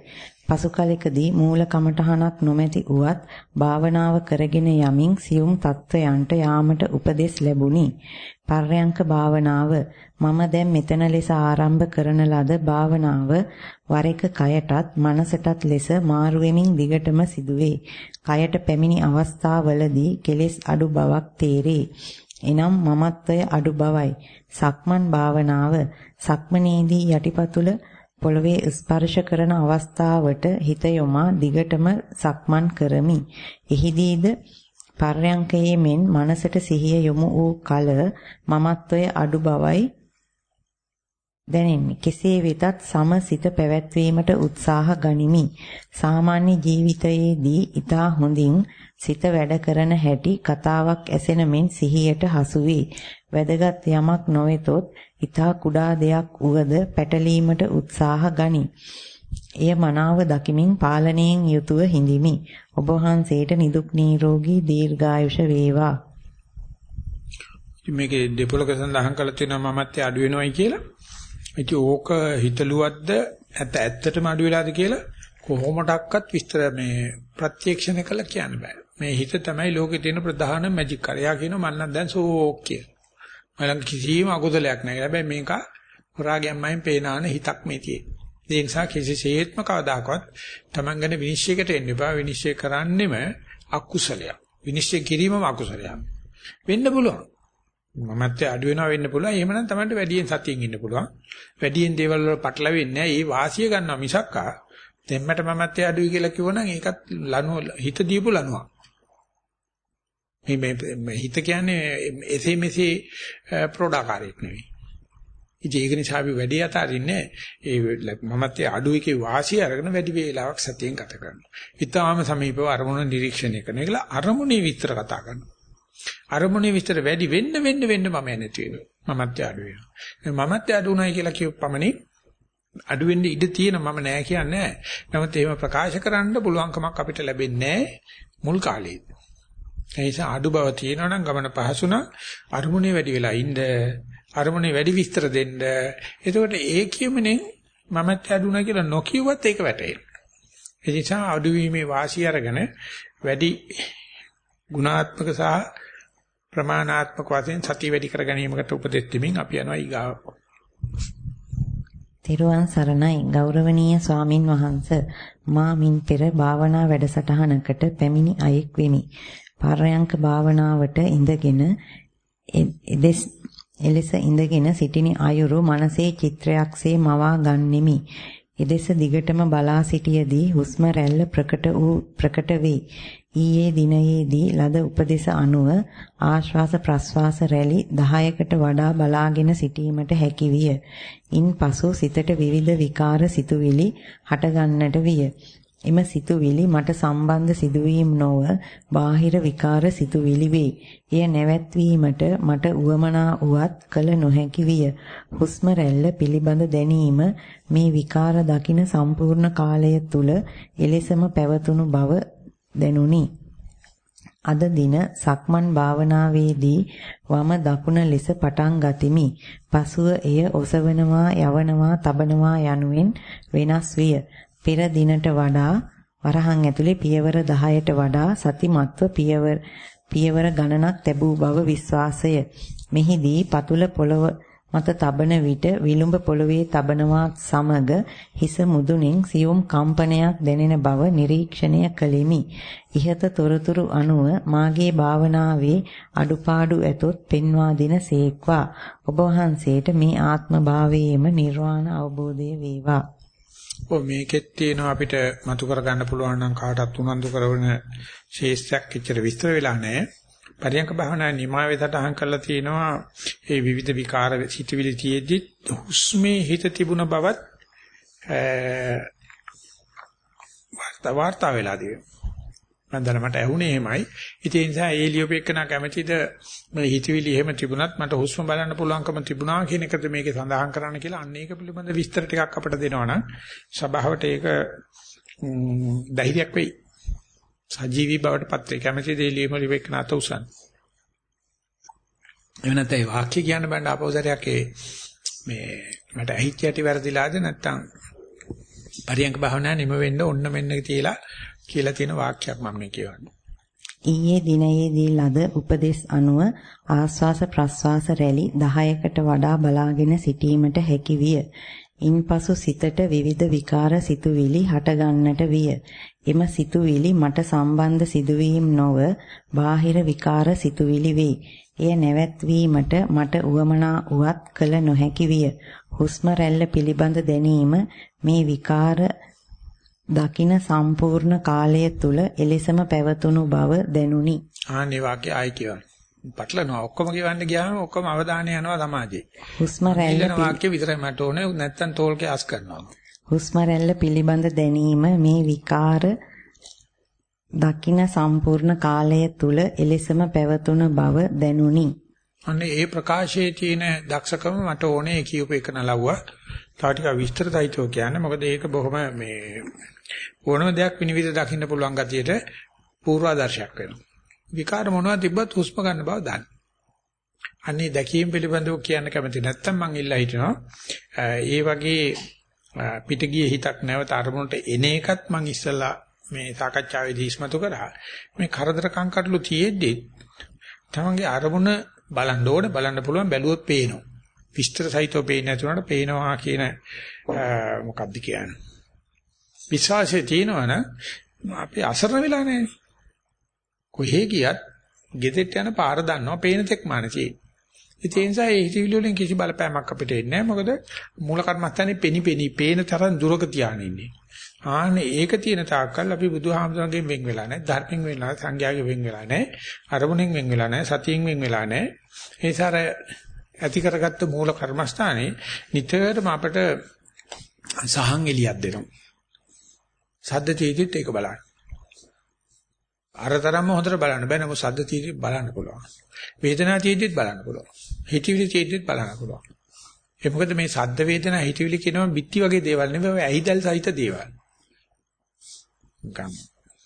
පසු කලෙකදී මූල කමඨහනක් නොමැති උවත් භාවනාව කරගෙන යමින් සියුම් තත්වයන්ට යාමට උපදෙස් ලැබුණි. පර්යංක භාවනාව මම දැන් මෙතන ලෙස ආරම්භ කරන ලද භාවනාව වර එක කයටත් මනසටත් ලෙස මාරු වෙමින් දිගටම සිදුවේ. කයට පැමිණි අවස්ථාවවලදී කෙලෙස් අඩු බවක් තේරේ. එනම් මමත්වය අඩු බවයි. සක්මන් භාවනාව සක්මනේදී යටිපතුල පොළවේ ස්පර්ශ කරන අවස්ථාවට හිත යොමා දිගටම සක්මන් කරමි. එහිදීද පර්යංකයේ මෙන් මනසට සිහිය යොමු වූ කල මමත්වය අඩු බවයි දැනෙන්නේ. කෙසේ වෙතත් සමසිත පැවැත්වීමට උත්සාහ ගනිමි. සාමාන්‍ය ජීවිතයේදී ඊටා හොඳින් සිත වැඩ කරන හැටි කතාවක් ඇසෙන මෙන් සිහියට හසු වේ. වැදගත් යමක් නොවෙතොත් ඊතා කුඩා දෙයක් උවද පැටලීමට උත්සාහ ගනි. එය මනාව දකිමින් පාලනයෙන් යුතුව හිඳිමි. ඔබ වහන්සේට නිදුක් නිරෝගී දීර්ඝායුෂ වේවා. මේකේ දෙපොලක සඳහන් කරලා තියෙනවා මමත් අඩු වෙනවයි කියලා. ඉතින් ඕක හිතලුවද්ද ඇත්ත ඇත්තටම අඩු වෙලාද කියලා කොහොමඩක්වත් විස්තර මේ ප්‍රත්‍යක්ෂණය කළ කියන්න බෑ. මේ හිත තමයි ලෝකේ තියෙන ප්‍රධාන මැජික් කරයා කියනවා මම නම් දැන් සෝක් කියලා. මලං කිසිම අකුසලයක් නැහැ. හැබැයි මේක හොරාගැම්මෙන් පේනාන හිතක් මේ තියෙන්නේ. ඒ නිසා කිසිසේත්ම කවදාකවත් Taman ගැන විනිශ්චයකට එන්න එපා. විනිශ්චය කරන්නෙම අකුසලයක්. විනිශ්චය කිරීමම අකුසලයක්. වෙන්න පුළුවන්. මමත් අඩු වෙනවා වෙන්න පුළුවන්. එහෙමනම් Tamanට වැඩියෙන් සතියෙන් ඉන්න පුළුවන්. වැඩියෙන් දේවල් වල පටලවෙන්නේ නැහැ. ඒ වාසිය ගන්නවා මිසක්කා දෙම්මට මමත් අඩුයි කියලා කිව්වනම් ඒකත් ලනුව හිත දීපු ලනුවක්. මේ මේ හිත කියන්නේ එසේ මෙසේ ප්‍රෝඩාකාරයක් නෙවෙයි. ඉතින් ඒක නිසා අපි වැඩි අතාරින්නේ ඒ මමත් ඒ අඩු එකේ වාසිය අරගෙන වැඩි වේලාවක් සතියෙන් ගත කරනවා. ඊටාම සමීපව අරමුණ නිරීක්ෂණය කරන එක අරමුණේ විස්තර කතා කරනවා. අරමුණේ විස්තර වැඩි වෙන්න වෙන්න වෙන්න මම නැති වෙනවා. මමත් අඩු වෙනවා. මමත් අඩු උනායි කියලා කියප පමණින් අඩු වෙන්න ඉඩ තියෙන මම නෑ කියන්නේ නෑ. නමුත් එහෙම ප්‍රකාශ කරන්න පුළුවන්කමක් අපිට ලැබෙන්නේ නෑ මුල් කාලේදී. ඒ නිසා අඩු බව තියෙනවා නම් ගමන පහසු නම් අරමුණේ වැඩි වෙලා ඉන්න අරමුණේ වැඩි විස්තර දෙන්න. එතකොට ඒ කියමනේ මමත් අඩුනා කියලා නොකියුවත් ඒක වැටේනවා. ඒ නිසා අඩුවීමේ වාසිය අරගෙන වැඩි ගුණාත්මක සහ ප්‍රමාණාත්මක වශයෙන් සතිය වැඩි කර ගැනීමකට උපදෙස් දෙමින් අපි යනවා ඊගාව. තෙරුවන් සරණයි ගෞරවනීය ස්වාමින් වහන්ස මා මින් පෙර භාවනා වැඩසටහනකට පැමිණි අයෙක් වෙමි. පරයන්ක භාවනාවට ඉඳගෙන එදෙස් එලෙස ඉඳගෙන සිටින අයුරු මනසේ චිත්‍රයක්සේ මවා ගන්නෙමි. එදෙස දිගටම බලා සිටියේදී හුස්ම රැල්ල ප්‍රකට වූ ප්‍රකට වේ. ඊයේ දිනයේදී ලද උපදේශ අනුව ආශ්වාස ප්‍රශ්වාස රැලි 10කට වඩා බලාගෙන සිටීමට හැකි විය. ඉන්පසු සිතට විවිධ විකාර සිතුවිලි හටගන්නට විය. එම සිතුවිලි මට සම්බන්ධ සිදුවීම් නොව බාහිර විකාර සිතුවිලි වේ. එය නැවැත්වීමට මට උවමනා වුවත් කල නොහැකි විය. හුස්ම රැල්ල පිළිබඳ දැනීම මේ විකාර දකින සම්පූර්ණ කාලය තුල එලෙසම පැවතුණු බව දැනුනි. අද දින සක්මන් භාවනාවේදී වම දකුණ ලෙස පටන් ගතිමි. පසුව එය ඔසවනවා, යවනවා, තබනවා යනුවෙන් වෙනස් විය. පෙර දිනට වඩා වරහන් ඇතුලේ පියවර 10ට වඩා සතිමත්ව පියවර පියවර ගණනක් ලැබූ බව විශ්වාසය. මෙහිදී පතුල පොළව මත තබන විට විලුඹ පොළවේ තබනවා සමග හිස මුදුනින් සියුම් කම්පනයක් දැනෙන බව නිරීක්ෂණය කළෙමි. ইহත තොරතුරු අනුව මාගේ භාවනාවේ අඩුපාඩු ඇතොත් පෙන්වා දෙන සේක්වා. ඔබ වහන්සේට මේ ආත්ම භාවයේම නිර්වාණ අවබෝධය වේවා. ඔව් මේකෙත් තියෙනවා අපිට මතු කර ගන්න පුළුවන් නම් කාටත් උනන්දු කරන ශේෂ්ත්‍යක් එච්චර විස්තර වෙලා නැහැ. පරියංක භාවනා නිමාවේ සටහන් කරලා තියෙනවා ඒ විවිධ විකාර සිටිවිලි තියේදී හුස්මේ හිත තිබුණ බවත් වාර්තා වාර්තා වෙලා තියෙනවා. මම දැන් මට ඇහුනේ එහෙමයි. ඉතින් ඒ නිසා ඒ ලියුපෙකන කැමැතිද මේ හිතවිලි එහෙම තිබුණත් මට හුස්ම බලන්න පුළුවන්කම තිබුණා කියන එකද මේකේ සඳහන් කරන්න කියලා අන්න ඒක පිළිබඳ විස්තර ටිකක් අපිට දෙනවනම් සභාවට ඒක ධෛර්යයක් වෙයි. සජීවී බවට පත් වේ. කැමැති දේ ලියුම ලියුපෙකන අත උසන්. එවනත් ඒ වාක්‍ය කියන්න බෑ ආපෞසරයක් ඒ මේ මට ඇහිච්ච යටි වැරදිලාද නැත්තම් පරියංග භාවනා නිම වෙන්න ඕන්න මෙන්න කියලා කියලා තියෙන වාක්‍යයක් මම මේ කියවන්නේ. ඊයේ දිනයේදී ලද උපදේශ අනුව ආස්වාස ප්‍රස්වාස රැලි 10කට වඩා බලාගෙන සිටීමට හැකි විය. ඉන්පසු සිතට විවිධ විකාර සිතුවිලි හටගන්නට විය. එම සිතුවිලි මට සම්බන්ධ සිදුවීම් නොව බාහිර විකාර සිතුවිලි වේ. එය නැවැත්වීමට මට උවමනා උවත් කළ නොහැකි විය. හුස්ම රැල්ල පිළිබඳ දැනීම මේ විකාර දකින සම්පූර්ණ කාලය තුල එලෙසම පැවතුණු බව දැනුනි. ආන්නේ වාක්‍ය ආයි කියවන්න. පටලනවා ඔක්කොම කියවන්න ගියාම ඔක්කොම අවධානය යනවා සමාජයේ. හුස්ම රැල්ල වාක්‍ය විතරයි මට ඕනේ නැත්තම් තෝල්කේ අස් කරනවා. හුස්ම රැල්ල පිළිබඳ දැනීම මේ විකාර දකින සම්පූර්ණ කාලය තුල එලෙසම පැවතුණු බව දැනුනි. අනේ ඒ ප්‍රකාශයේ තියෙන දක්ෂකම මට ඕනේ කියූප එක නලවුවා. තව ටික විස්තරයිතෝ කියන්නේ මොකද ඒක බොහොම මේ ඕනම දෙයක් විනිවිද දකින්න පුළුවන් ගතියට පූර්වාදර්ශයක් වෙනවා. විකාර මොනවද තිබ්බත් හුස්ම ගන්න බව දන්න. අන්නේ දැකීම පිළිබඳව කියන්න කැමති නැත්නම් මං ඉල්ලා හිටිනවා. ඒ වගේ පිටගියේ හිතක් නැවත අරමුණට එන එකත් මං ඉස්සලා මේ සාකච්ඡාවේදී ඉස්මතු කරා. මේ කරදර කංකටලු තියෙද්දි තමන්ගේ අරමුණ බලන්න ඕනේ බලන්න පුළුවන් බැලුවොත් පේනවා. විස්තර සහිතව පේන්නේ නැතුනට පේනවා කියන මොකක්ද කියන්නේ. විශ්වාසය තියෙනවනම් අපි අසරණ වෙලා නැහැ. කොහේ ගියත් ගෙදෙට්ට යන පාර දන්නවා පේන තෙක් මානසිකයි. ඒ නිසා ඒ හිතවිලි වලින් කිසි බලපෑමක් අපිට එන්නේ නැහැ. මොකද මූල කර්මස්ථානේ පෙනි පෙනි පේන තරම් දුරක තියාගෙන ඉන්නේ. ආනේ ඒක තියෙන තාක්කල් අපි බුදුහාමුදුරන්ගෙන් වෙන් වෙලා නැහැ. ධර්මයෙන් වෙන් වෙලා සංඝයාගෙන් වෙන් වෙලා නැහැ. අරමුණෙන් වෙන් වෙලා නැහැ. සතියෙන් වෙන් වෙලා නැහැ. ඒ නිසා ඇති කරගත්ත මූල කර්මස්ථානේ නිතරම අපට සහන් එලියක් දෙනවා. සද්ද තීතිත් ඒක බලන්න. අරතරම්ම හොඳට බලන්න බෑ නමුත් සද්ද තීතිත් බලන්න පුළුවන්. වේදනා තීතිත් බලන්න පුළුවන්. හිතවිලි තීතිත් බලන්න පුළුවන්. ඒ මොකද මේ සද්ද වේදනා හිතවිලි කියනවා බිත්ති වගේ දේවල් නෙවෙයි ඇහිදල් සහිත දේවල්. ගම්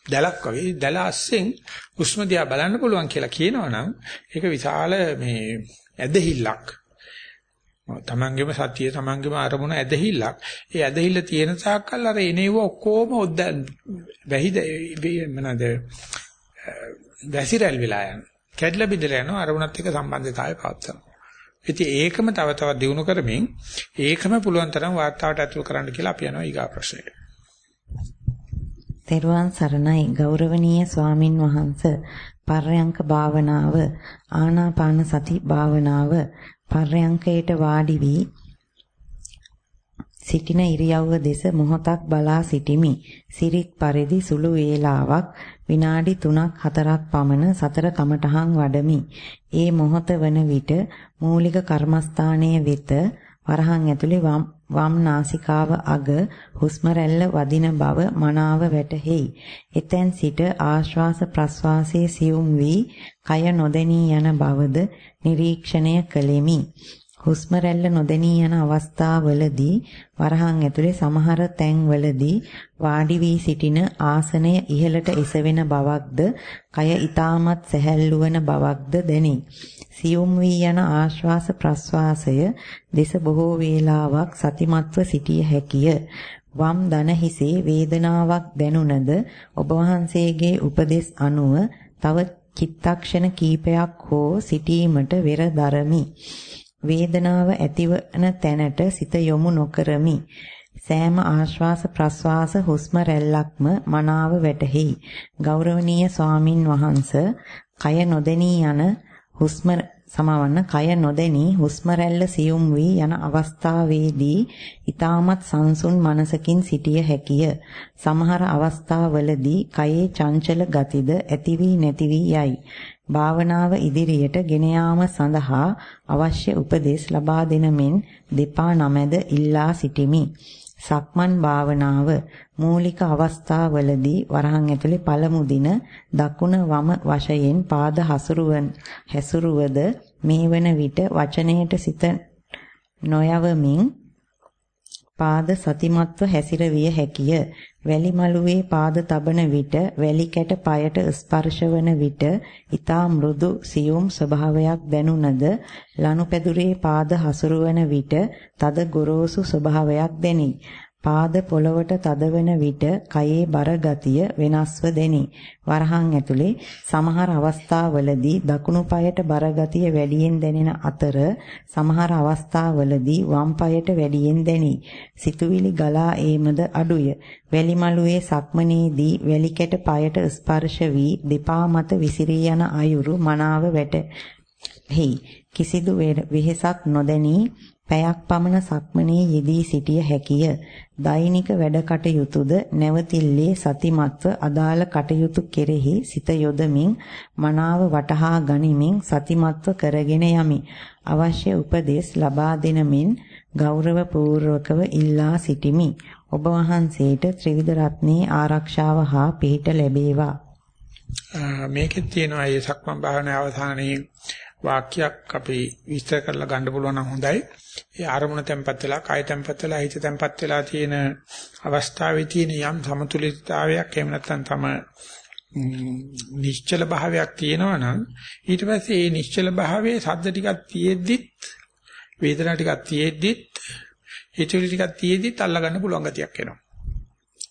දැලක් වගේ දැල අස්සෙන් හුස්ම දිහා බලන්න පුළුවන් කියලා කියනවනම් ඒක විශාල මේ ඇදහිල්ලක්. තමන්ගේම සතිය තමන්ගේම අරමුණ ඇදහිල්ලක්. ඒ ඇදහිල්ල තියෙන තාක්කල් අර එනේව ඔක්කොම ඔද්ද වැහිද මනද වැසිරල් වෙලා යන. කැඩලා බිඳලා යනවා අරමුණත් එක්ක සම්බන්ධතාවය පවත්නවා. ඉතින් ඒකම තව තවත් දියුණු කරමින් ඒකම පුළුවන් තරම් වාර්තාවට ඇතුළු කරන්න කියලා අපි යනවා ඊගා ප්‍රශ්නෙට. තෙරුවන් සරණයි ගෞරවනීය ස්වාමින් වහන්ස පර්යංක භාවනාව ආනාපාන සති භාවනාව පර්යංකයට වාඩි වී සිටින ඉරියව්ව දෙස මොහොතක් බලා සිටිමි. සිරිත් පරිදි සුළු වේලාවක් විනාඩි 3ක් 4ක් පමණ සතර කමඨහන් වඩමි. ඒ මොහොත වන විට මූලික කර්මස්ථානයේ වෙත වරහන් ඇතුලේ වම් නාසිකාව අග හුස්ම වදින බව මනාව වැටහෙයි. එතෙන් සිට ආශ්වාස ප්‍රශ්වාසයේ සියුම් වී කය නොදෙනී යන බවද නිරීක්ෂණය කළෙමි. හුස්ම රැල්ල නොදෙනී යන අවස්ථාවවලදී වරහන් ඇතුලේ සමහර තැන්වලදී වාඩි වී සිටින ආසනය ඉහළට එසවෙන බවක්ද කය ඊටමත් සැහැල්ලු වන බවක්ද දැනේ. සියුම් වී යන ආශ්වාස ප්‍රශ්වාසය දෙස බොහෝ වේලාවක් සතිමත්ව සිටිය හැකිය. වම් දන හිසේ වේදනාවක් දැනුණද ඔබ වහන්සේගේ උපදෙස් අනුව තව චිත්තක්ෂණ කීපයක් හෝ සිටීමට වෙර දරමි. වේදනාව ඇතිවන තැනට සිත යොමු නොකරමි. සෑම ආශ්වාස ප්‍රශ්වාස හුස්ම රැල්ලක්ම මනාව වැටහෙයි. ගෞරවනීය ස්වාමින් වහන්ස කය නොදෙනී යන හුස්ම සමවන්න කය නොදෙනී හුස්ම රැල්ල සියුම් වී යන අවස්ථාවේදී ඊටමත් සංසුන් මනසකින් සිටිය හැකිය. සමහර අවස්ථාවලදී කයේ චංචල ගතිද ඇති වී නැති වී යයි. භාවනාව ඉදිරියට ගෙන යාම සඳහා අවශ්‍ය උපදෙස් ලබා දෙන මෙන් දෙපා නමැද ඉල්ලා සිටිමි. සක්මන් භාවනාව මූලික අවස්ථාවලදී වරහන් ඇතුලේ පළමු දින දකුණ වම වශයෙන් පාද හසුරුවන් හැසුරුවද මේ වන විට වචනයට සිත නොයවමින් පාද සතිමත්ව හැසිරවිය හැකිය. වැලි මළුවේ පාද තබන විට වැලි කැට পায়ට ස්පර්ශවන විට ඊතා මෘදු සියුම් ස්වභාවයක් දැනුණද ලනුපැදුරේ පාද හසුරුවන විට තද ගොරෝසු ස්වභාවයක් දැනේ. පාද පොළවට තදවන විට කයේ බර ගතිය වෙනස්ව දැනේ. වරහන් ඇතුලේ සමහර අවස්ථාවලදී දකුණු පායට බර ගතිය වැඩියෙන් දැනෙන අතර සමහර අවස්ථාවලදී වම් පායට වැඩියෙන් දැනේ. සිතුවිලි ගලා ඒමද අඩුය. වැලි මළුවේ සක්මනේදී වැලි කැට පායට ස්පර්ශ වී දෙපා මත විසිරී යන අයුරු මනාව වැටෙහි. කිසිදු වෙහෙසක් නොදැනී පැයක් පමණ සක්මනේ යෙදී සිටිය හැකිය. දෛනික වැඩ කටයුතුද නැවතිල්ලේ සතිමත්ව අදාළ කටයුතු කෙරෙහි සිත යොදමින් මනාව වටහා ගනිමින් සතිමත්ව කරගෙන යමි. අවශ්‍ය උපදෙස් ලබා දෙන මෙන් ගෞරව පූර්වකව ඉල්ලා සිටිමි. ඔබ වහන්සේට ත්‍රිවිධ රත්නයේ ආරක්ෂාව හා පිහිට ලැබේවා. මේකෙත් තියෙනවා මේ සක්මන් භාවනාවේ අවසානයේ වාක්‍යයක් අපි විස්තර කරලා ගන්න පුළුවන් නම් හොඳයි. ඒ ආරමුණ තැම්පත් වෙලා, කාය තැම්පත් වෙලා, හිත තැම්පත් වෙලා තියෙන අවස්ථාවේ තියෙන යම් සමතුලිතතාවයක් එහෙම නැත්නම් තම නිශ්චල භාවයක් තියෙනවා නම් ඊට පස්සේ මේ නිශ්චල භාවයේ සද්ද ටිකක් තියෙද්දිත් වේදනා ටිකක් තියෙද්දිත් හිතවිලි ටිකක් තියෙද්දිත් අල්ලගන්න පුළුවන් ගතියක් එනවා.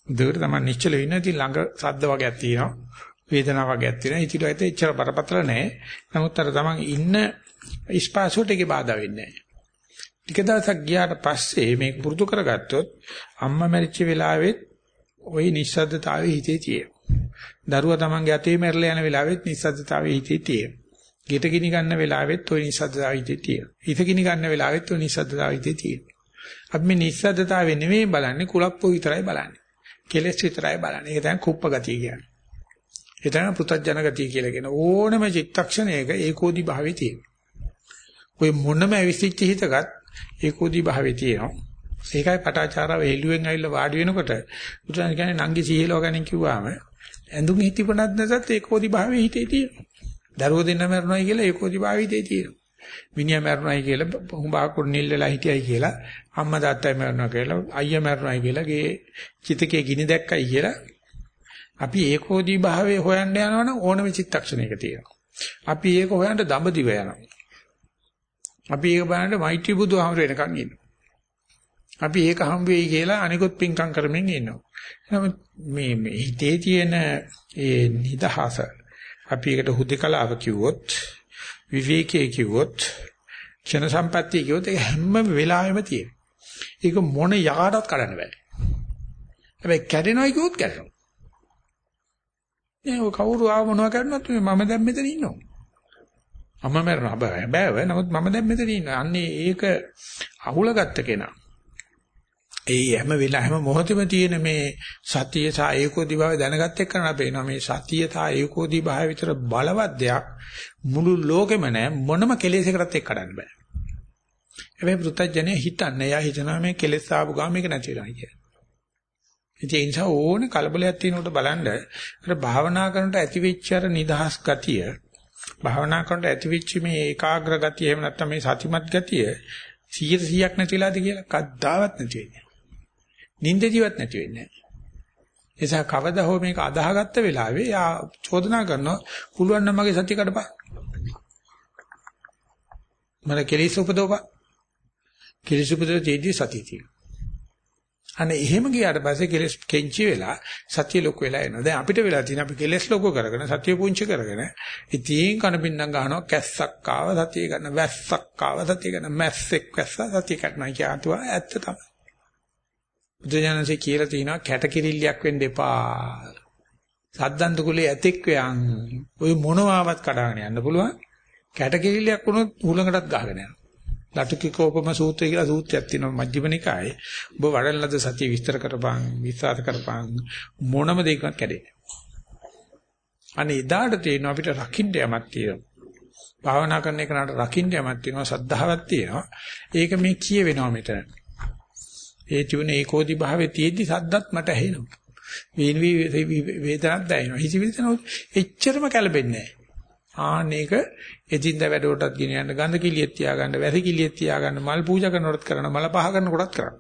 දෙකට තමයි නිශ්චල වෙන්නේ. ඉතින් ළඟ සද්ද වගේක් තියෙනවා. වේදනාවක් වගේක් තියෙනවා. ඉතින් ඒත් එච්චර බරපතල නැහැ. නමුත් අර තමන් ඉන්න ස්පාසුවට ඒකේ බාධා වෙන්නේ නැහැ. ටික දවසක් ගියාට පස්සේ මේක පුරුදු කරගත්තොත් අම්මා මැරිච්ච වෙලාවෙත් ওই නිස්සද්දතාවයේ හිතේ තියෙනවා. දරුවා තමන්ගේ අතේ මැරලා යන වෙලාවෙත් නිස්සද්දතාවයේ හිතේ තියෙනවා. ගෙට ගිනි ගන්න වෙලාවෙත් ওই නිස්සද්දතාවයේ හිතේ තියෙනවා. හිත ගිනි ගන්න වෙලාවෙත් ওই නිස්සද්දතාවයේ හිතේ තියෙනවා. අපි මේ නිස්සද්දතාවය නෙමෙයි බලන්නේ කුලප්පු විතරයි බලන්නේ. කෙලස් විතරයි බලන්නේ. ඒක තමයි කුප්ප ගතිය කියන්නේ. ඒ තමයි පුතත්ජන ගතිය කියලා කියන ඕනම චිත්තක්ෂණයක ඒකෝදි භාවයේ තියෙනවා. ඔය මොනම ඇවිස්සිච්ච හිතකත් ඒකෝදී භාවයේ තියෙනවා. ඒකයි පටාචාරාව හෙළුවෙන් ඇවිල්ලා වාඩි වෙනකොට බුදුන් කියන්නේ නංගි සීහලව ගනින් කිව්වාම ඇඳුම් හිතිපනත් නැසත් ඒකෝදී භාවයේ හිතේ තියෙනවා. දරුවෝ දෙන්න මරනවායි කියලා ඒකෝදී භාවයේ හිතේ තියෙනවා. මිනිහා මරනවායි කියලා හුඹා කුරුනිල් වෙලා හිටියයි කියලා අම්මා තාත්තයි මරනවා කියලා අයියා මරනවායි කියලා ගේ චිතකේ ගිනි දැක්කයි කියලා අපි ඒකෝදී භාවයේ හොයන්න යනවනම් ඕනම චිත්තක්ෂණයක තියෙනවා. අපි ඒක හොයන්න දඹදිව යනවා. අපි ඒක බලන්න මෛත්‍රී බුදුහාමර වෙනකන් ඉන්නවා. අපි ඒක හම් වෙයි කියලා අනිකුත් පිංකම් කරමින් ඉන්නවා. නමුත් මේ මේ හිතේ තියෙන ඒ නිදහස අපි ඒකට හුදකලාව කිව්වොත් විවේකයේ කිව්වොත් ක්ෂණ සම්පත්තිය කිව්වොත් ඒක හැම වෙලාවෙම තියෙන. ඒක මොන යකාටවත් කඩන්න බෑ. හැබැයි කැඩෙනවා කිව්වොත් කැඩෙනවා. නේ ඔය කවුරු ආව මොනවා කරනවත් මම දැන් මෙතන ඉන්නවා. අම්ම මරනවා බෑ බෑ නමුත් මම දැන් මෙතන ඉන්නවා. අන්නේ ඒක අහුලගත්ත කෙනා. ඒ හැම වෙලාවෙම හැම මොහොතෙම තියෙන මේ සතිය සහ ඒකෝදි භාවය දැනගත් එක්කන අපේනවා මේ සතිය සහ ඒකෝදි භාවය විතර බලවත් දෙයක් මුළු ලෝකෙම නෑ මොනම කෙලෙසකටත් එක්ක කඩන්න බෑ. හැබැයි පෘථජ්ජනේ හිතන්නේ යා හිතනවා මේ කෙලෙස් ආපු ගාම මේක නැති වෙනවා කියලා. ඉතින් ඒ නිසා ඕනේ කලබලයක් තියෙනකොට බලන්න අර භාවනා කරනට ඇතිවෙච්ච අර නිදහස් ගතිය භාවනා කරනට ඇතිවෙච්ච මේ ඒකාග්‍ර ගතිය එහෙම නැත්නම් මේ සතිමත් ගතිය 100 100ක් නැතිලාද කියලා කද්දාවත් නැති වෙන්නේ. නිින්දදිවත් නැති වෙන්නේ නැහැ. එසා කවදා හෝ මේක අදාහගත්ත වෙලාවේ යා චෝදනා කරනවා පුළුවන් නම් මගේ සත්‍ය කඩපන්. මම කෙලිස් උපදවපන්. කෙලිස් උපදව තේදී සතිය තියෙනවා. අනේ එහෙම ගියාට පස්සේ කෙලස් කෙන්චි වෙලා සතිය ලොකු වෙලා එනවා. දැන් අපිට වෙලා තියෙන අපි කෙලස් ලොකු කරගෙන සතිය පුංචි කරගෙන ඉතින් කන බින්දම් ගහනවා කැස්සක් ආව සතිය ගන්න වැස්සක් ආව සතිය ගන්න මැස්සෙක් වැස්ස සතිය ගන්නවා කියතුවා ඇත්ත තමයි. බුදුජානසී කියලා තිනවා කැටකිරිල්ලක් වෙන්න එපා. සද්දන්ත කුලේ ඇතෙක් වයන් ඔය මොනවාවත් කඩාගෙන යන්න පුළුවන්. කැටකිරිල්ලක් වුණොත් හුලඟටත් ගහගෙන යනවා. ලටුකිකෝපම සූත්‍රය කියලා සූත්‍රයක් තියෙනවා මජ්ක්‍ධිම නිකායේ. ඔබ වඩන ලද සතිය විස්තර කරපන්, විස්තර කරපන් මොනම දෙයක්වත් කැඩෙන්නේ. අනේ එදාට තේරෙනවා අපිට රකින්න යමක් තියෙනවා. භාවනා කරන එකනට රකින්න යමක් තියෙනවා, සද්ධාවක් තියෙනවා. ඒක මේ කියවෙනවා මෙතන. ඒ තුනේ ඒකෝදි භාවයේ තියෙද්දි සද්දත් මට ඇහෙනවා. වේන වේදනක් දැනෙනවා. හිතවිලිතන එච්චරම කැළඹෙන්නේ නැහැ. ආනේක එදින්ද වැඩවලටත් ගෙන යන්න ගඳ කිලියෙත් තියාගන්න වැසි කිලියෙත් තියාගන්න මල් පූජා කරනකොටත් කරන්න මල පහ කරනකොටත් කරන්න.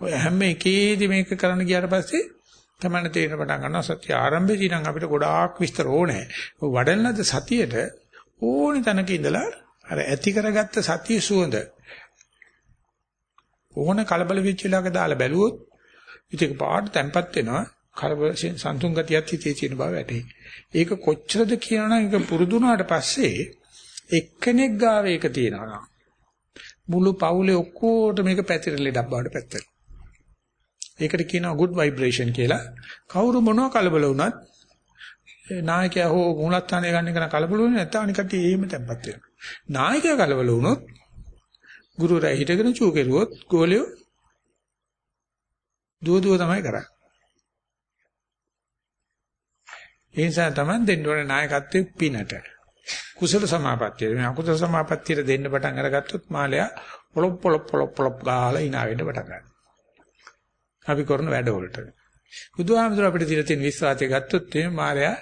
ඔය හැම එකේදී මේක කරන්න ගියාට පස්සේ තමයි තේරෙන පටන් ගන්නවා සත්‍ය ආරම්භයේදී නම් අපිට ගොඩාක් විස්තර ඕනේ. වඩන්නද සතියේට ඕනි තැනක ඉඳලා අර ඇති කරගත්ත සතිය සුවඳ ඕන කලබල වෙච්ච වෙලාවක දාලා බැලුවොත් ඉතින් පාට තැම්පත් වෙනවා කලබල සංතුන් ගතියත් හිතේ තියෙන බව වැටේ. ඒක කොච්චරද කියනනම් ඒක පුරුදු වුණාට පස්සේ එක්කෙනෙක් ගාව ඒක තියෙනවා. මුළු පවුලේ ඔක්කොට මේක පැතිරෙලා ලෙඩක් බවට පැත්තට. ඒකට කියනවා good vibration කියලා. කවුරු මොනවා කලබල වුණත් නායකයා හෝ මූලස්ථානය ගන්න එක කලබල වෙන්නේ නැත්නම් අනිකට එහෙම තැම්පත් වෙනවා. නායකයා කලබල වුණොත් ගුරුවරයා හිටගෙන චූ කෙරුවොත් ගෝලියෝ දුව දුව තමයි කරන්නේ. ඒ නිසා තමයි දෙන්න ඕනේ නායකත්වයේ පිනට. කුසල සමාපත්තිය. මේ අකුසල සමාපත්තියට දෙන්න පටන් අරගත්තොත් මාලයා පොලොප් පොලොප් පොලොප් පොලොප් ගාලා hina වෙන්න පටන් ගන්නවා. අපි කරන වැඩවලට. බුදුහාමුදුර අපිට දීලා තියෙන විශ්වාසය ගත්තොත් මේ මාලයා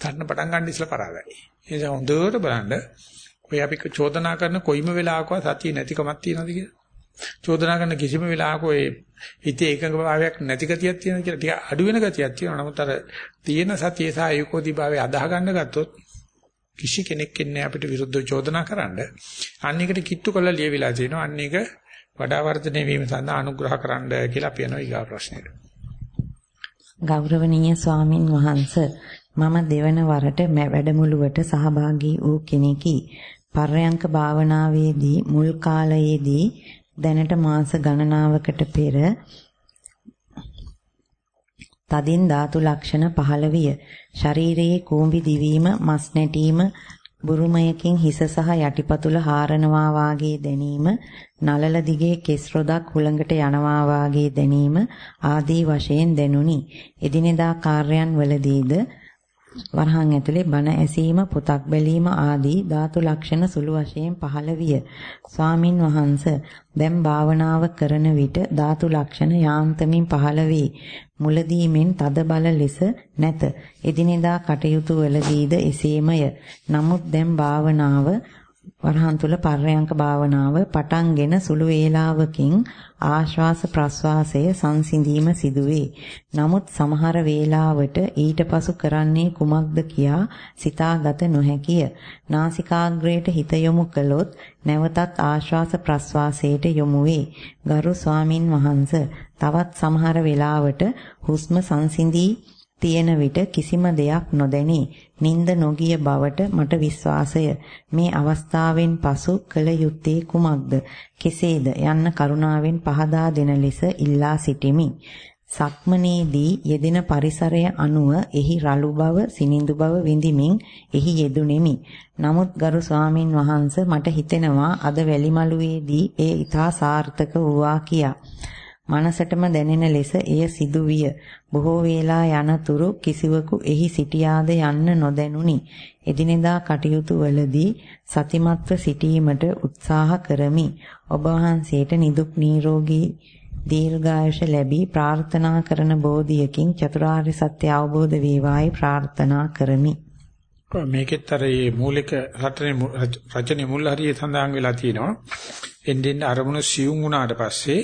තන්න පටන් ගන්න ඉස්සලා පරාදයි. ඒ නිසා හොඳට බලන්න ඔය අපි චෝදනා කරන කොයිම වෙලාවකවත් සතිය නැතිකමක් තියෙනවද කියලා. චෝදනා කරන කිසිම වෙලාවක ඔය හිතේ එකඟ භාවයක් නැති ගතියක් තියෙන කියලා ටික අඩු වෙන ගතියක් තියෙනවා. නමුත් අර තියෙන සතිය සහ ඒකෝදි භාවය අදාහ ගන්න ගත්තොත් කිසි කෙනෙක් ඉන්නේ අපිට විරුද්ධව චෝදනා කරන්න. අන්න එකට කිට්ටු කරලා ලියවිලා තියෙනවා. අන්න එක වඩා වර්ධනය වීම සඳහා අනුග්‍රහ කරන්න කියලා අපි යනවා ඊගා ප්‍රශ්නෙට. ගෞරවනීය ස්වාමින් වහන්සේ මම දෙවන වරට වැඩමුළුවට සහභාගී වූ කෙනෙකි. පර්යංක භාවනාවේදී මුල් කාලයේදී දැනට මාස ගණනාවකට පෙර තදින් ධාතු ලක්ෂණ පහළ විය. ශරීරයේ කූඹි දිවීම, මස් නැටීම, බුරුමයකින් හිස සහ යටිපතුල හාරනවා වාගේ දැනීම, නලල දිගේ කෙස් රොදක් හුළඟට යනවා වාගේ දැනීම ආදී වශයෙන් දැනුනි. එදිනෙදා කාර්යයන් වලදීද වරහන් ඇතුලේ බණ ඇසීම පොතක් බැලීම ආදී ධාතු ලක්ෂණ සුළු වශයෙන් පහළ විය. ස්වාමින් වහන්ස දැන් භාවනාව කරන විට ධාතු ලක්ෂණ යාන්තමින් පහළ වේ. මුලදී මෙන් තද බල ලෙස නැත. එදිනෙදා කටයුතු වලදීද එසේමය. නමුත් දැන් භාවනාව වරහන් තුල පර්යංක භාවනාව පටන්ගෙන සුළු වේලාවකින් ආශ්වාස ප්‍රශ්වාසය සංසිඳීම සිදුවේ. නමුත් සමහර වේලාවට ඊට පසු කරන්නේ කුමක්ද කියා සිතාගත නොහැකිය. නාසිකාග්‍රයට හිත යොමු කළොත් නැවතත් ආශ්වාස ප්‍රශ්වාසයට යොමු වේ. ගරු ස්වාමින් වහන්සේ තවත් සමහර වේලාවට හුස්ම සංසිඳී තියෙන විට කිසිම දෙයක් නොදැනී නිින්ද නොගිය බවට මට විශ්වාසය. මේ අවස්ථාවෙන් පසු කළ යුත්තේ කුමක්ද? කෙසේද යන්න කරුණාවෙන් පහදා දෙන ලෙස ඉල්ලා සිටිමි. සක්මනේදී යෙදෙන පරිසරය අනුව එහි රළු බව, සිනිඳු බව විඳිමින් එහි යෙදුණෙමි. නමුත් ගරු ස්වාමින් වහන්සේ මට හිතෙනවා අද වැලිමලුවේදී ඒ ඊටා සාර්ථක වූවා කියා. මනසටම දැනෙන ලෙස එය සිදුවිය. බොහෝ වේලා යනතුරු කිසිවකු එහි සිටියාද යන්න නොදැනුනි. එදිනෙදා කටයුතු වලදී සතිමත්ව සිටීමට උත්සාහ කරමි. ඔබ වහන්සේට නිදුක් නිරෝගී දීර්ඝායුෂ ලැබී ප්‍රාර්ථනා කරන බෝධියකින් චතුරාර්ය සත්‍ය අවබෝධ වේවායි ප්‍රාර්ථනා කරමි. මේකෙත් අර මේ මූලික රචනයේ රචනයේ මුල් හරිය සඳහන් වෙලා තියෙනවා. එන්නෙන් අරමුණු සියුම් වුණාට පස්සේ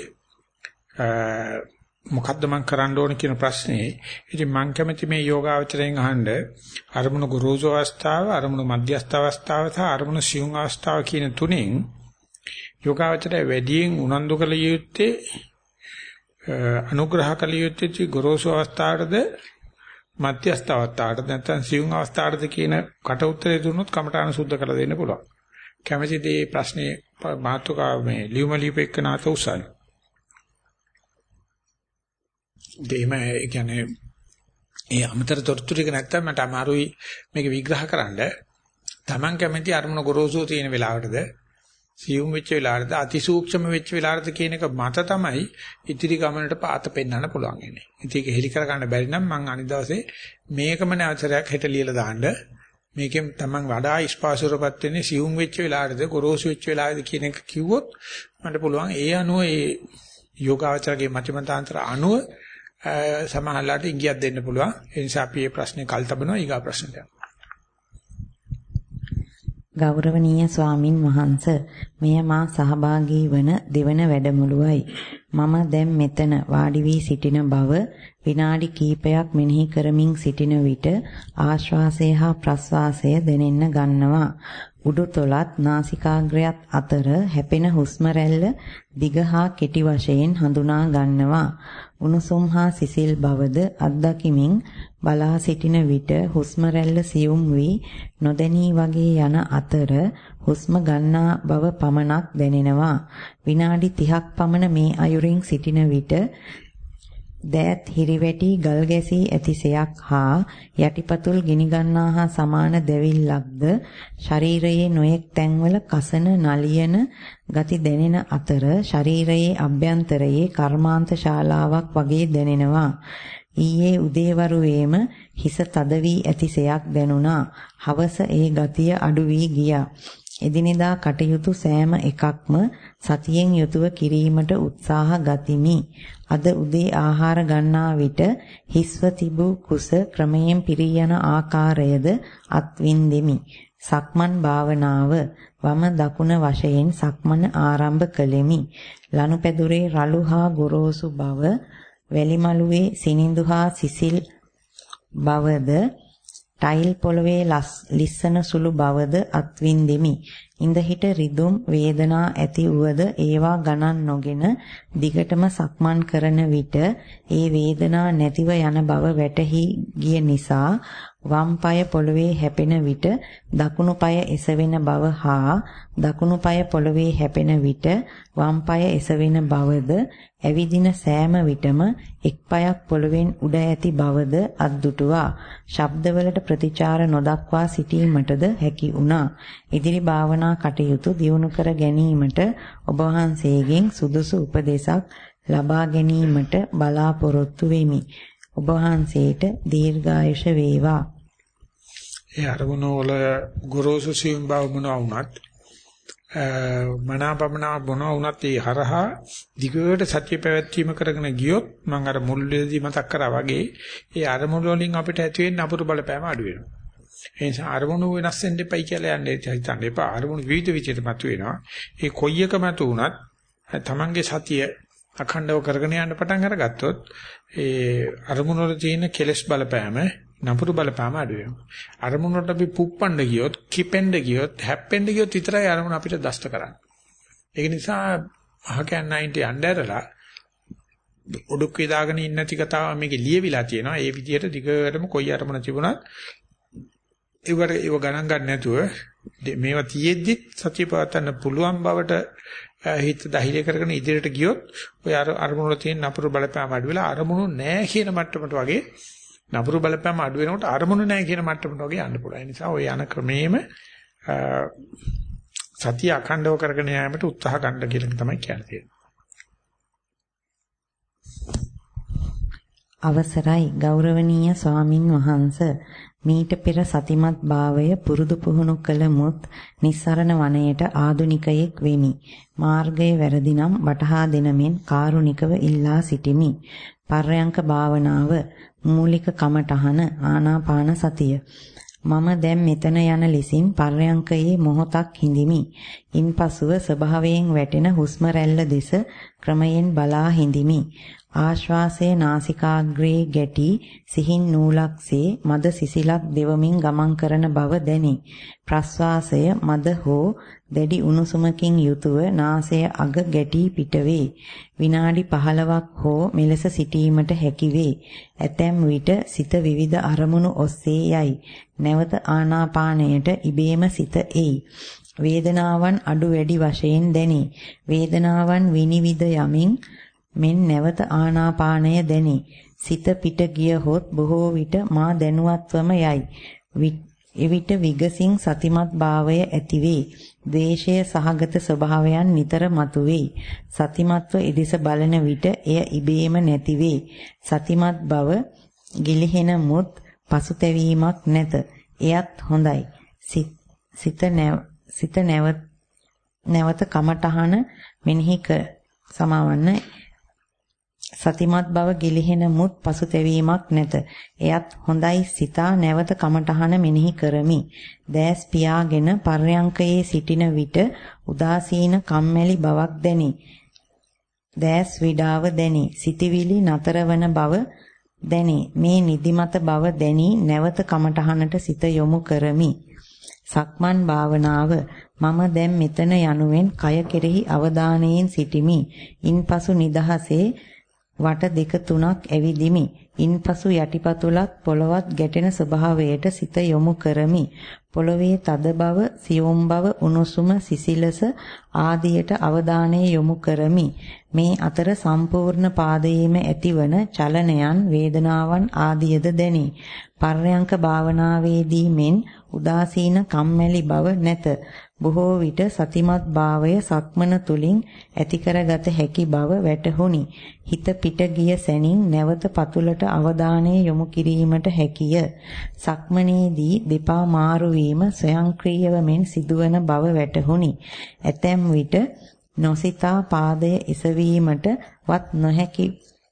මොකද්ද මම කරන්න ඕන කියන ප්‍රශ්නේ? ඉතින් මම කැමති මේ යෝගාවචරයෙන් අහන්න අරමුණු ගුරුසු අවස්ථාව අරමුණු මධ්‍යස්ථ අවස්ථාව සහ අරමුණු සියුම් අවස්ථාව කියන තුنين යෝගාවචරය වැඩියෙන් උනන්දු කළ යුත්තේ අනුග්‍රහ කළ යුත්තේ ගුරුසු අවස්ථාවටද මධ්‍යස්ථ අවස්ථාවටද නැත්නම් සියුම් අවස්ථාවටද කියන කට උත්තරේ දුන්නොත් කමඨාන සුද්ධ කරලා දෙන්න පුළුවන්. කැමැති දේ ප්‍රශ්නේ මාතෘකාව මේ ලියුම ලියපෙන්න අත උසන්නේ දෙහිම ඒ කියන්නේ ඒ අමතර තොරතුරු ටික නැත්තම් මට අමාරුයි මේක විග්‍රහ කරන්න. Taman කැමති අරමුණ ගොරෝසු තියෙන වෙලාවටද සියුම් වෙච්ච වෙලාවටද අතිසූක්ෂම වෙච්ච වෙලාවටද කියන එක මත තමයි ඉදිරි ගමනට පාත පෙන්වන්න පුළුවන් ඉන්නේ. ඉතින් ඒක හෙලි කර ගන්න බැරි නම් මම අනිත් දවසේ මේකම නැවතරයක් හෙට ලියලා දාන්න මේකෙන් Taman වඩා ස්පාසුරපත් වෙන්නේ සියුම් වෙච්ච වෙලාවටද ගොරෝසු වෙච්ච වෙලාවටද කියන එක කිව්වොත් මට පුළුවන් ඒ අනුව ඒ යෝගාචරගේ මතිමතාන්තර අනුව සමහරලාට ඉංගියක් දෙන්න පුළුවන්. ඒ නිසා අපි මේ ප්‍රශ්නේ කල් තබනවා ඊගා ප්‍රශ්නට. ගෞරවනීය ස්වාමින් වහන්ස මෙය මා සහභාගී වන දෙවන වැඩමුළුවයි. මම දැන් මෙතන වාඩි වී සිටින බව විනාඩි කිහිපයක් මෙනෙහි කරමින් සිටින විට ආශ්වාසය හා ප්‍රශ්වාසය දැනෙන්න ගන්නවා. උඩුතොලත් නාසිකාග්‍රයත් අතර හැපෙන හුස්ම රැල්ල දිග හා කෙටි වශයෙන් හඳුනා ගන්නවා. උණුසුම් හා සිසිල් බවද අත්දකිමින් බලා සිටින විට හුස්ම රැල්ල සියුම් වී නොදැනී වගේ යන අතර හුස්ම ගන්නා බව පමණක් දැනෙනවා. විනාඩි 30ක් පමණ මේ අයුරින් සිටින විට දෑත් හිරිවැටි ගල් ගැසී ඇතිසයක් හා යටිපතුල් ගිනි ගන්නා හා සමාන දැවිල්ලක්ද ශරීරයේ නොයෙක් තැන්වල කසන නලියන ගති දැනෙන අතර ශරීරයේ අභ්‍යන්තරයේ කර්මාන්ත ශාලාවක් වගේ දැනෙනවා. ඊයේ උදේවරුවේම හිස තද වී ඇතිසයක් දැනුණා. හවස ඒ ගතිය අඩු වී ගියා. එදිනෙදා කටයුතු සෑම එකක්ම සතියෙන් යුතුව කිරීමට උත්සාහ ගතිමි. අද උදේ ආහාර ගන්නා විට හිස්ව තිබූ කුස ක්‍රමයෙන් පිරී යන ආකාරයද අත්විඳෙමි. සක්මන් භාවනාව වම දකුණ වශයෙන් සක්මන ආරම්භ කළෙමි. ලනුපැදුරේ රළු හා ගොරෝසු බව, වැලිමලුවේ සිනිඳු හා සිසිල් බවද ටයිල් පොළවේ ලිස්සන සුළු බවද අත්විඳෙමි. ඉඳ හිට රිදුම් වේදනා ඇති වුවද ඒවා ගණන් නොගෙන දිගටම සක්මන් කරන විට ඒ වේදනා නැතිව යන බව වැටහි ගිය නිසා වම් පාය පොළවේ හැපෙන විට දකුණු පාය එසවෙන බව හා දකුණු පාය පොළවේ හැපෙන විට වම් පාය එසවෙන බවද ඇවිදින සෑම විටම එක් පායක් පොළවෙන් උඩ ඇති බවද අද්දුටුවා. ශබ්දවලට ප්‍රතිචාර නොදක්වා සිටීමටද හැකි වුණා. ඉදිරි භාවනා කටයුතු දියුණු කර ගැනීමට ඔබ වහන්සේගෙන් සුදුසු උපදේශක් ලබා ගැනීමට බලාපොරොත්තු වෙමි. ඔබ වහන්සේට දීර්ඝායුෂ වේවා. ඒ අරමුණ වල ගොරෝසු සියුම් බව මොනවා වුණත් මනාපමනා මොනවා වුණත් ඒ හරහා දිගට සත්‍ය පැවැත්වීම කරගෙන ගියොත් මම අර මුල්ලේදී මතක් කරා වගේ ඒ අරමුණු වලින් අපිට ඇති වෙන අපුරු බලපෑම අඩු වෙනවා. ඒ නිසා අරමුණු වෙනස් වෙන්න එපයි කියලා යන්නේ හිතන්න එපා. අරමුණු විවිධ විදිහට මතුවෙනවා. ඒ කොයි එක මතුවුණත් තමන්ගේ සතිය අඛණ්ඩව කරගෙන යන්න පටන් අරගත්තොත් ඒ අරමුණ වල තියෙන කෙලෙස් බලපෑම නපුරු බලපෑම අඩු වෙනවා. අරමුණ වලට අපි පුප්පන්න ගියොත්, කිපෙන්න ගියොත්, හැප්පෙන්න ගියොත් විතරයි අරමුණ අපිට දෂ්ට කරන්නේ. ඒක නිසා අහකයන් 90 යන්න ඇරලා උඩුක් වේදාගෙන ඉන්න නැති කතාව මේකේ ලියවිලා තියෙනවා. ඒ විදිහට දිගටම කොයි අරමුණ තිබුණත් ඒවට ඒව ගණන් ගන්න නැතුව මේවා තියෙද්දි සතිය පවත්වන්න පුළුවන් බවට හිත ධෛර්ය කරගෙන ඉදිරියට ගියොත් ඔය අර අරමුණ වල තියෙන නපුරු බලපෑම අඩු වෙලා අරමුණු නැහැ කියන මට්ටමට වගේ නපුරු බලපෑම අඩු වෙනකොට අරමුණු නැහැ කියන මට්ටමට වගේ යන්න පුළුවන්. ඒ නිසා ඔය යන ක්‍රමේම සතිය අඛණ්ඩව කරගෙන යාමට උත්සාහ ගන්න කියලා තමයි කියන්නේ. අවසරයි ගෞරවනීය ස්වාමින් වහන්ස මීට පෙර සතිමත් භාවය පුරුදු පුහුණු කළ මුත් නිස්සරණ වනයේට ආදුනිකයෙක් වෙමි. මාර්ගයේ වැරදිනම් වටහා දෙනමින් කාරුණිකව ඉල්ලා සිටිමි. පර්යංක භාවනාව මූලික කමඨහන ආනාපාන සතිය. මම දැන් මෙතන යන ලෙසින් පර්යංකයේ මොහොතක් හිඳිමි. ඉන්පසුව ස්වභාවයෙන් වැටෙන හුස්ම රැල්ල දෙස ක්‍රමයෙන් බලා හිඳිමි. ආශ්වාසයේ නාසිකාග්‍රේ ගැටි සිහින් නූලක්සේ මද සිසිලක් දෙවමින් ගමන් කරන බව දැනේ. ප්‍රශ්වාසය මද හෝ දැඩි උණුසුමකින් යුතුව නාසය අග ගැටි පිටවේ. විනාඩි 15ක් හෝ මෙලෙස සිටීමට හැකි වේ. ඇතැම් විට සිත විවිධ අරමුණු ඔස්සේ යයි. නැවත ආනාපානයට ඉබේම සිත එයි. වේදනාවන් අඩු වැඩි වශයෙන් දැනේ. වේදනාවන් විනිවිද යමින් මෙන් නැවත ආනාපානය දැනේ. සිත පිට ගියහොත් බොහෝ විට මා දැනුවත්වම යයි. එවිට විගසින් සතිමත් භාවය ඇතිවේ. ද්වේෂය සහගත ස්වභාවයන් නිතර මතුවේ. සතිමත්ව එදෙස බලන විට එය ඉබේම නැතිවේ. සතිමත් බව ගිලිහෙන මුත් පසුතැවීමක් නැත. එයත් හොඳයි. සිත සිත නැවත නැවත කමටහන මෙනෙහි සමාවන්න සතිමත් බව ගිලිහෙන මුත් පසුතැවීමක් නැත. එයත් හොඳයි සිතා නැවත කමටහන මෙනෙහි කරමි. දෑස් පියාගෙන පර්යංකයේ සිටින විට උදාසීන කම්මැලි බවක් දැනේ. දෑස් විඩාව දැනේ. සිතවිලි නතරවන බව දැනේ. මේ නිදිමත බව දැනි නැවත කමටහනට සිත යොමු කරමි. සක්මන් භාවනාව මම දැන් මෙතන යනුවෙන් කය කෙරෙහි අවධානයෙන් සිටිමි. ඉන්පසු නිදහසේ වට දෙක තුනක් ඇවිදිමි. ඉන්පසු යටිපතුලත් පොළවත් ගැටෙන ස්වභාවයට සිත යොමු කරමි. පොළවේ තද බව, සියුම් බව, උණුසුම, සිසිලස ආදියට අවධානය යොමු කරමි. මේ අතර සම්පූර්ණ පාදයේම ඇතිවන චලනයන්, වේදනාවන් ආදියද දැනේ. පර්යංක භාවනාවේදී මෙන් උදාසීන කම්මැලි බව නැත. බොහෝ විට සතිමත් භාවය සක්මන තුලින් ඇති කරගත හැකි බව වැටහුණි. හිත පිට ගිය සැනින් නැවත පතුලට අවධානය යොමු කිරීමට හැකිය. සක්මනේදී දෙපා මාරු වීම ස්වයංක්‍රීයව මෙන් සිදුවන බව වැටහුණි. ඇතැම් විට නොසිතා පාදය එසවීමට වත් නොහැකි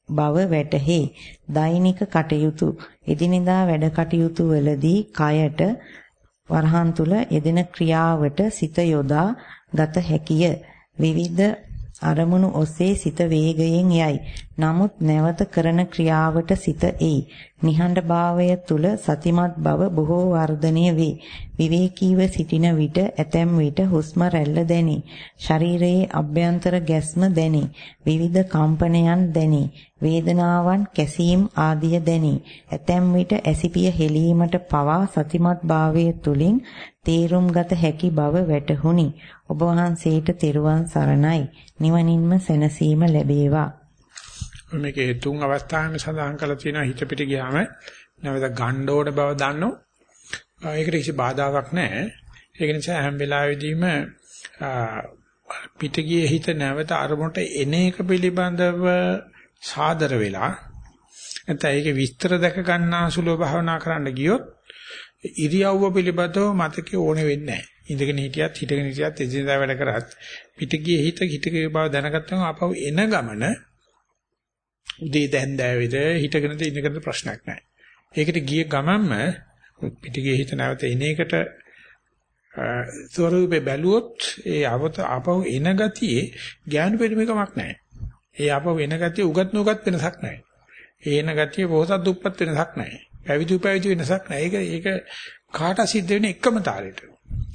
බව වැටහේ. දෛනික කටයුතු එදිනෙදා වැඩ කටයුතු වලදී කයට වරහන් තුල යෙදෙන ක්‍රියාවට සිත යොදා ගත හැකිය. විවිධ අරමුණු ඔස්සේ සිත වේගයෙන් යයි. නමුත් නැවත කරන ක්‍රියාවට සිත එයි. නිහඬ භාවය තුල සතිමත් බව බොහෝ වර්ධනය වේ. විවේකීව සිටින විට ඇතැම් විට හුස්ම රැල්ල දැනේ. ශරීරයේ අභ්‍යන්තර ගැස්ම දැනේ. විවිධ කම්පනයන් දැනේ. වේදනාවන් කැසීම් ආදිය දැනේ. ඇතැම් විට ඇසිපිය හෙලීමට පවා සතිමත් භාවය තුලින් තේරුම්ගත හැකි බව වැටහුණි. ඔබ වහන්සේට තෙරුවන් සරණයි. නිවනින්ම සැනසීම ලැබේවා. මේකේ තුන් අවස්ථාවෙම සඳහන් කරලා තියෙනවා හිත පිට ගියාම නැවත ගන්න ඕන බව දන්නෝ. ඒකට කිසි බාධාවක් නැහැ. ඒක නිසා හැම වෙලාවෙදීම පිට ගියේ හිත නැවත අරමුණට එන එක පිළිබඳව සාදර වෙලා නැත්නම් ඒකේ විස්තර දැක ගන්නාසුලව භාවනා කරන්න ගියොත් ඉරියව්ව පිළිබඳව මතකේ ඕනේ වෙන්නේ නැහැ. ඉඳගෙන හිටියත් හිටගෙන හිටියත් එදිනදා වැඩ කරත් පිටගියේ හිත හිටගේ බව දැනගත්තම ආපහු එන ගමන උදේ දැන් දැවෙද හිටගෙනද ඉඳගෙනද ප්‍රශ්නයක් නැහැ. ඒකට ගිය ගමන්ම පිටිගේ හිත නැවත එන එකට ස්වරූපේ බැලුවොත් ඒ අවත ආපහු එන ගතියේ ඥාන පරිමේකමක් නැහැ. ඒ ආපහු එන ගතිය උගත් නුගත් වෙනසක් නැහැ. ඒ එන ගතිය පොහසත් දුප්පත් වෙනසක් නැහැ. පැවිදි පැවිදි වෙනසක් නැහැ. ඒක ඒක කාට සිද්ධ වෙන එකම තාලෙට.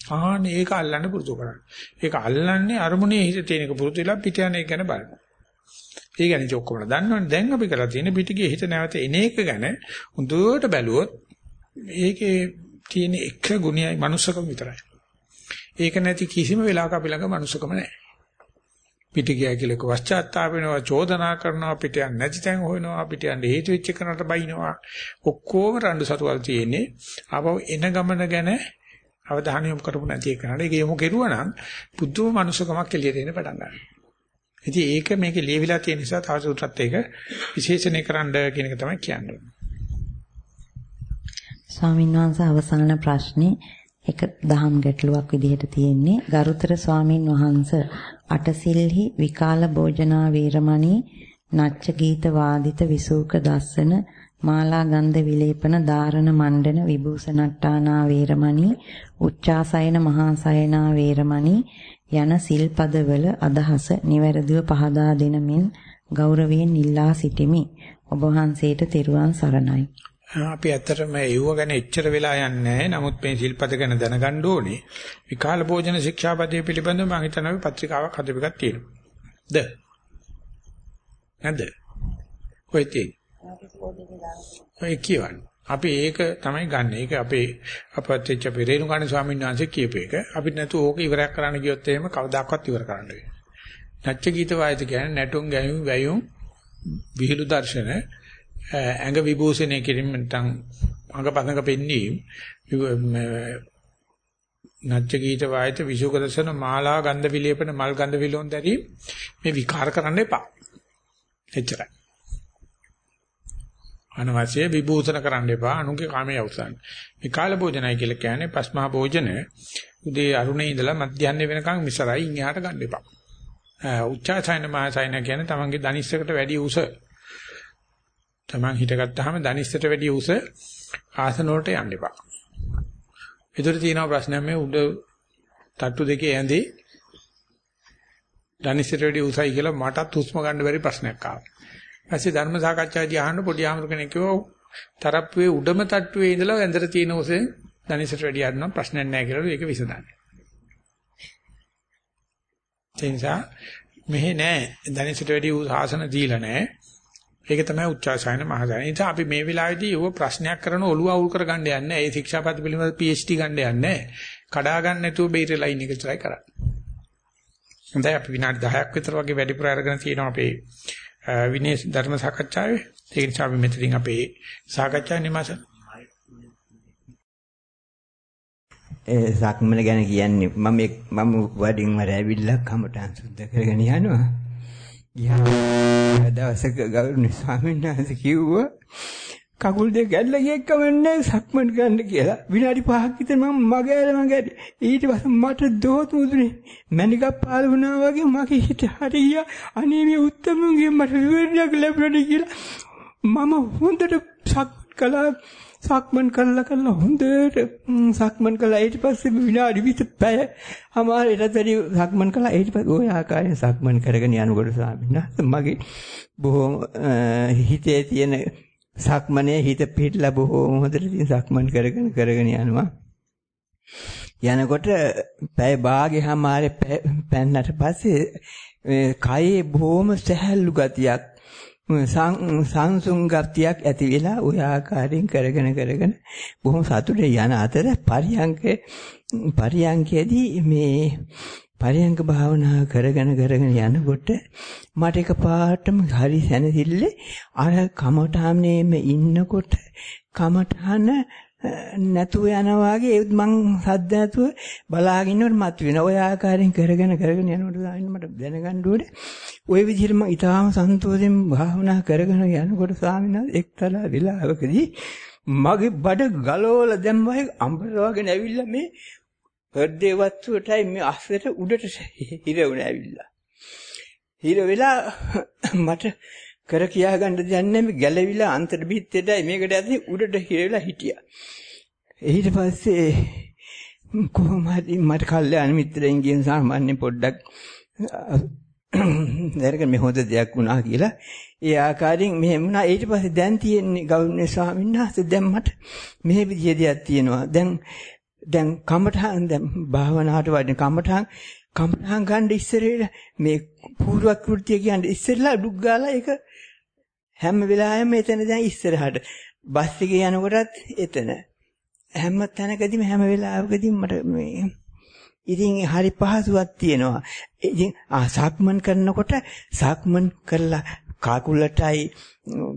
ආන්නේ ඒක අල්ලන්න පුරුදු කරන්න. ඒක අල්ලන්නේ අරමුණේ හිත තියෙන එක පුරුදු වෙලා පිට යන එක ගැන බලන්න. ඒ ගැන ඔක්කොම දන්නවනේ දැන් අපි කරලා තියෙන පිටිගේ හිත නැවත එන එක ගැන හොඳට බැලුවොත් ඒකේ තියෙන එක ගුණයයි මනුස්සකම විතරයි. ඒක නැති කිසිම වෙලාවක අපි ළඟ මනුස්සකම නැහැ. පිට ගියා කියලා පශ්චාත්තාප වෙනවා චෝදනා කරනවා පිට යන්නේ නැති තැන් හොයනවා පිට යන්න හේතු වෙච්ච කෙනාට බයිනවා. ඔක්කොම රණ්ඩු සතුවල් තියෙන්නේ. ආපහු එන ගමන ගැන අවධානය යොමු කරපු නැති එකනට ඒක යොමු කෙරුවා නම් පුදුම මනුස්සකමක් එළියට එන්න පටන් ගන්නවා. ඉතින් ඒක මේකේ ලියවිලා තියෙන නිසා තවදුරටත් ඒක විශේෂණය කරන්න කියන එක තමයි කියන්නේ. ස්වාමීන් වහන්සේ අවසාන ප්‍රශ්නේ. එක දහම් ගැටලුවක් විදිහට තියෙන්නේ. ගරුතර ස්වාමින් වහන්සේ අටසිල්හි විකාල භෝජනා වීරමණී නච්ච ගීත වාදිත විසූක දස්සන මාලා ගන්ධ විලේපන ධාරණ මණ්ඩන විභූෂණට්ටානා වේරමණී උච්චාසයන මහාසයනා වේරමණී යන සිල්පදවල අදහස නිවැරදිව පහදා දෙනමින් ගෞරවයෙන් ඉල්ලා සිටිමි. ඔබ වහන්සේට තෙරුවන් සරණයි. අපි ඇත්තටම ඒව ගැන එච්චර වෙලා යන්නේ නැහැ. නමුත් මේ ශිල්පද ගැන දැනගන්න ඕනේ. විකාල භෝජන ශික්ෂාපදයේ පිළිබඳව මම හිතනවා අපි පත්‍රිකාවක් හදපු එකක් තියෙනවා. ද? නැද්ද? කොහෙද ඔය කියවන්නේ. අපි ඒක තමයි ගන්න. ඒක අපේ අපත්‍ච්ච පෙරේණුකාණ ස්වාමීන් වහන්සේ කියපු එක. අපිට නැතු ඕක ඉවරයක් කරන්න ගියොත් එහෙම කවදාකවත් ඉවර කරන්න වෙන්නේ. නැච්ච ගීත වායිත කියන්නේ නැටුම් ගැයුම් වැයුම් විහිළු දර්ශන ඇඟ විභූෂණය කිරීම නැත්නම් අඟපසඟ පෙන්වීම නච්ච ගීත වායත විසුක දර්ශන මාලා ගන්ධ විලේපන මල් ගන්ධ විලෝන් දැරීම මේ විකාර කරන්න එපා. එච්චරයි. අනවශ්‍ය විභූෂණ කරන්න එපා. අනුගේ කාමයේ අවසන්. විකාල භෝජනයි කියලා කියන්නේ පස්මහා භෝජන උදේ අරුණේ ඉඳලා මධ්‍යහ්න වෙනකන් මිසරයි ඉන්හාට ගන්න එපා. උච්චාසයන මහසයන කියන්නේ තමන්ගේ දනිස්සකට වැඩි උස Taman හිටගත්තාම දනිස්සට වැඩි උස ආසන වලට යන්න එපා. ඒතර තියෙනවා ප්‍රශ්නයක් මේ උඩ තට්ටු දෙකේ ඇඳේ දනිස්සට වැඩි උසයි කියලා මටත් හුස්ම ගන්න බැරි ප්‍රශ්නයක් ආවා. ඊපස්සේ ධර්ම සාකච්ඡාදී අහන්න පොඩි ආමර කෙනෙක් කිව්වා තරප්පුවේ උඩම තට්ටුවේ ඉඳලා ඇඳට තියෙන උසේ දනිස්සට වැඩි අරනවා ප්‍රශ්නයක් නැහැ කියලා ඒක විසඳන්නේ. ඒ නිසා මෙහෙ නෑ දනිස්සට වැඩි ආසන දීලා නෑ. ඒක තමයි උච්චාසයන මහසයන. ඒ නිසා අපි මේ වෙලාවේදී ඌව ප්‍රශ්නයක් කරන ඔළුව අවුල් කරගන්න යන්නේ නැහැ. ඒ ශික්ෂාපද පිළිබඳ PhD ගන්න යන්නේ නැහැ. කඩා ගන්න නැතුව බේරේ ලයින් එක try කරන්න. හොඳයි අපි විනාඩි 10ක් විතර වගේ වැඩිපුර අරගෙන තියෙනවා අපේ විනය ධර්ම සාකච්ඡාවේ. ඒ නිසා අපි මෙතනින් අපේ සාකච්ඡා නිමාස ඒ සක්මන ගැන කියන්නේ මම මම වඩින් වර ඇවිල්ලා කමටහන් සුද්ධ කරගෙන යනවා. ගියා දවසක ගෞරවනීය ස්වාමීන් වහන්සේ කිව්වා කකුල් දෙක ගැල්ලා ගියෙක් කමන්නේ සක්මන් කරන්න කියලා. විනාඩි 5ක් විතර මම මගෑල මගෑලි. ඊට පස්සේ මට දෝත් මුදුනේ මැනිකක් පාල වුණා වගේ මගේ හිත හරිය අනේ මේ උත්තමුන්ගේ මට විවරණයක් ලැබුණා කියලා මම හොඳට සක්මන් කළා. සක්මන් කළා කළා හොඳට. සක්මන් කළා. ඊට පස්සේ විනාඩි 20 පැය අමාරට වැඩි සක්මන් කළා. ඊට පස්සේ ওই ආකාරයෙන් සක්මන් කරගෙන යනකොට ස්වාමීන් වහන්සේ මගේ බොහොම හිතේ තියෙන සක්මනේ හිත පිටලා බොහොම හොඳට තියෙන සක්මන් කරගෙන කරගෙන යනවා. යනකොට පැය භාගෙහමාරේ පැන්නට පස්සේ කයේ බොහොම සැහැල්ලු ගතියක් සංසුන් ගතියක් ඇති වෙලා ওই ආකාරයෙන් කරගෙන කරගෙන බොහොම සතුටේ යන අතර පරියංක පරියංකයේදී මේ පරියංක භාවනා කරගෙන කරගෙන යනකොට මට එකපාරටම හරි සැනසille අර කමඨාමනේම ඉන්නකොට කමඨාන නැතුව යනවා වගේ මං සද්ද නැතුව බලාගෙන ඉන්නකොට මත වෙන ඔය ආකාරයෙන් කරගෙන කරගෙන යනකොට මට දැනගන්න ඕනේ ওই විදිහට මම ඊටාම සන්තෝෂයෙන් භාවනා කරගෙන යනකොට ස්වාමීන් වහන්සේ එක්තරා වෙලාවකදී මගේ බඩ ගලවලා දැම්මයි අඹර වගේ නැවිල්ලා මේ හෘදේ වස්තුවටයි මේ අස්සට උඩට හිර වුණ ඇවිල්ලා. හිර වෙලා මට කර කියා ගන්න දෙයක් නැහැ මේ ගැලවිලා අන්තර බිත්තේටයි මේකට ඇදී උඩට හිර වෙලා හිටියා. ඊට පස්සේ කොහොම හරි මට කල්යාණ මිත්‍රයන් කියන සාමාන්‍ය පොඩ්ඩක් දැනගෙන මේ හොඳ දෙයක් වුණා කියලා. ඒ ආකාරයෙන් මෙහෙම වුණා. ඊට පස්සේ දැන් තියෙන්නේ ගෞරවනීය ස්වාමීන් වහන්සේ දැන් මට මේ විදිය දෙයක් තියෙනවා. දැන් දැන් කමඨහන් දැන් භාවනාවට වඩින කමඨහන් කමඨහන් ගන්න ඉස්සරේලා මේ පූර්ව කෘත්‍ය කියන්නේ ඉස්සරලා ඩුක් ගාලා ඒක හැම වෙලාවෙම එතන දැන් ඉස්සරහට බස් එකේ යනකොටත් එතන හැම තැනකදීම හැම වෙලාවකදීම මට මේ ඉතින් හරි පහසුවක් තියෙනවා. ඉතින් ආ සක්මන් කරනකොට සක්මන් කරලා කාකුලටයි